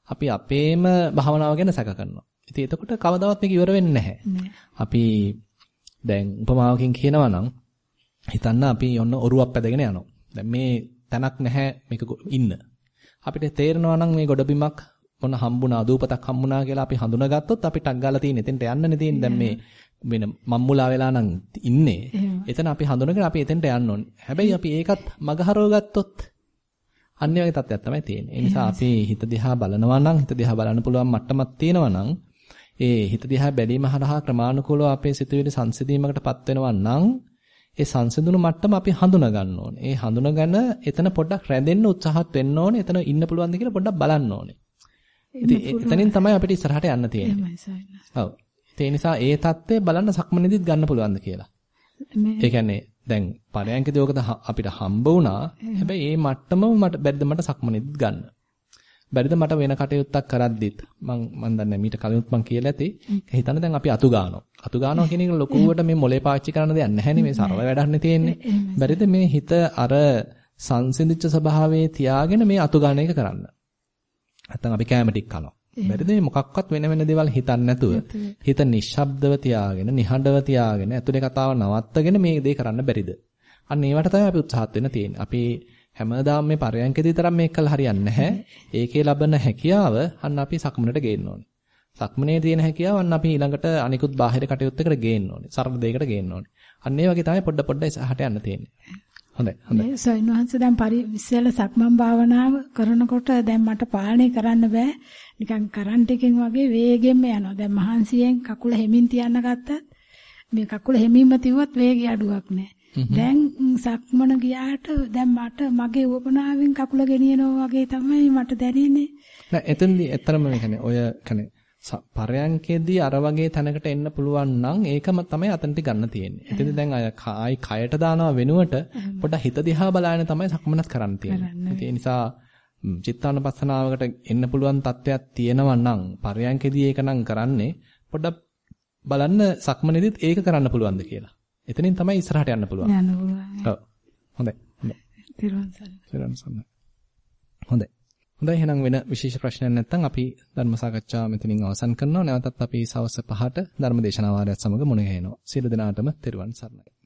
අපි අපේම භාවනාව ගැන සැක කරනවා. ඉතින් එතකොට කවදාවත් මේක ඉවර වෙන්නේ නැහැ. අපි දැන් උපමාවකින් කියනවා නම් හිතන්න අපි ඔන්න ඔරුවක් පැදගෙන යනවා. දැන් මේ තැනක් නැහැ මේක ඉන්න. අපිට තේරෙනවා නම් මේ ගොඩබිමක් මොන හම්බුණා දූපතක් හම්බුණා කියලා අපි හඳුනාගත්තොත් අපි ටක් ගාලා තියෙන එතෙන්ට යන්නනේ තියෙන්නේ. දැන් මේ වෙන මම්මුලා වෙලා නම් ඉන්නේ. එතන අපි හඳුනගෙන අපි එතෙන්ට යන්න ඕනේ. හැබැයි අපි ඒකත් මගහරව ගත්තොත් අන්න වගේ තත්ත්වයක් තමයි තියෙන්නේ. ඒ නිසා අපි හිත දිහා බලනවා නම් හිත දිහා බලන්න පුළුවන් මට්ටමක් තියෙනවා නම් ඒ හිත දිහා බැලීම හරහා ක්‍රමානුකූලව අපේ සිතුවිලි සංසිඳීමකටපත් වෙනවා නම් ඒ සංසිඳුණු මට්ටම අපි හඳුනා ගන්න ඕනේ. ඒ හඳුනාගෙන එතන පොඩ්ඩක් රැඳෙන්න උත්සාහත් වෙන්න ඕනේ. එතන ඉන්න පුළුවන්ද කියලා පොඩ්ඩක් බලන්න ඕනේ. ඉතින් එතනින් තමයි අපිට ඉස්සරහට යන්න තියෙන්නේ. ඔව්. ඒ නිසා ඒ தත්ත්වය බලන්න සක්මනේදීත් ගන්න පුළුවන්ද කියලා. ඒ කියන්නේ දැන් පරයන්කදී ඕකද අපිට හම්බ වුණා. හැබැයි මේ මට්ටමම මට බැරිද මට සක්මනේදීත් ගන්න. බැරිද මට වෙන කටයුත්තක් කරද්දිත් මං මන් දන්නේ මීට කලිනුත් මං කියලා ඇති. හිතන්න දැන් අපි අතු ගන්නවා. අතු ගන්නවා කියන එක ලොකුවට මේ මොලේ පාවිච්චි කරන්න දෙයක් නැහැනේ මේ සරල වැඩක් තියෙන්නේ. බැරිද මේ හිත අර සංසිඳිච්ච ස්වභාවයේ තියාගෙන මේ අතු ගන්න එක කරන්න. නැත්තම් අපි කැම ටික කනවා. බැරිද මේ මොකක්වත් වෙන වෙන දේවල් හිතන්නේ නැතුව හිත නිශ්ශබ්දව තියාගෙන නිහඬව තියාගෙන ඇතුලේ කතාව නවත්තගෙන මේ දේ කරන්න බැරිද? අන්න ඒවට තමයි අපි උත්සාහත් වෙන්න තියෙන්නේ. අපි හැමදාම මේ පරයන්කදී තරම් මේක කළා හරියන්නේ නැහැ. ඒකේ ලබන හැකියාව අන්න අපි සක්මනට ගේන්න ඕනේ. සක්මනේ තියෙන හැකියාව අන්න අපි ඊළඟට අනිකුත් බාහිර කටයුත්තකට ගේන්න ඕනේ. සරල දෙයකට ගේන්න ඕනේ. අන්න ඒ වගේ තමයි පොඩ පොඩ ඉස්සරහට යන්න තියෙන්නේ. හොඳයි හොඳයි. මේ සයින්වහන්සේ දැන් පරිවිසල සක්මන් භාවනාව කරනකොට දැන් මට පාලනය කරන්න බෑ. නිකන් කරන්ට් එකෙන් වගේ වේගෙන්ම යනවා. දැන් මහන්සියෙන් කකුල හෙමින් තියන්න ගත්තත් මේ කකුල හෙමින්ම තියුවත් වේගය අඩුවක් නෑ. දැන් සක්මන ගියාට දැන් මට මගේ උපනාවෙන් කකුල ගෙනියනවා වගේ තමයි මට දැනෙන්නේ. නෑ එතෙන්දී ඇත්තම මේ ඔය කියන්නේ පරයන්කේදී අර වගේ තැනකට එන්න පුළුවන් නම් ඒකම තමයි අතනට ගන්න තියෙන්නේ. එතෙන්දී දැන් අය ආයි කයට දානවා වෙනුවට පොඩ්ඩක් හිත දිහා බලාගෙන තමයි සක්මනත් කරන්න තියෙන්නේ. ඒ නිසා චිත්තානුපස්සනාවකට එන්න පුළුවන් තත්ත්වයක් තියෙනවා නම් පරයන්කේදී ඒක නම් කරන්නේ පොඩ්ඩක් බලන්න සක්මනේදීත් ඒක කරන්න පුළුවන්ද කියලා. එතනින් තමයි ඉස්සරහට යන්න පුළුවන්. යන්න පුළුවන්. ඔව්. හොඳයි. හොඳයි. හොඳයි. හොඳයි එහෙනම් වෙන විශේෂ ප්‍රශ්නයක් නැත්නම් අපි ධර්ම සාකච්ඡාව මෙතනින් අවසන් කරනවා. නැවතත් අපි සවස් 5ට ධර්ම දේශනාවාරයත් සමග මුණ ගැහෙනවා. සියලු දෙනාටම තෙරුවන් සරණයි.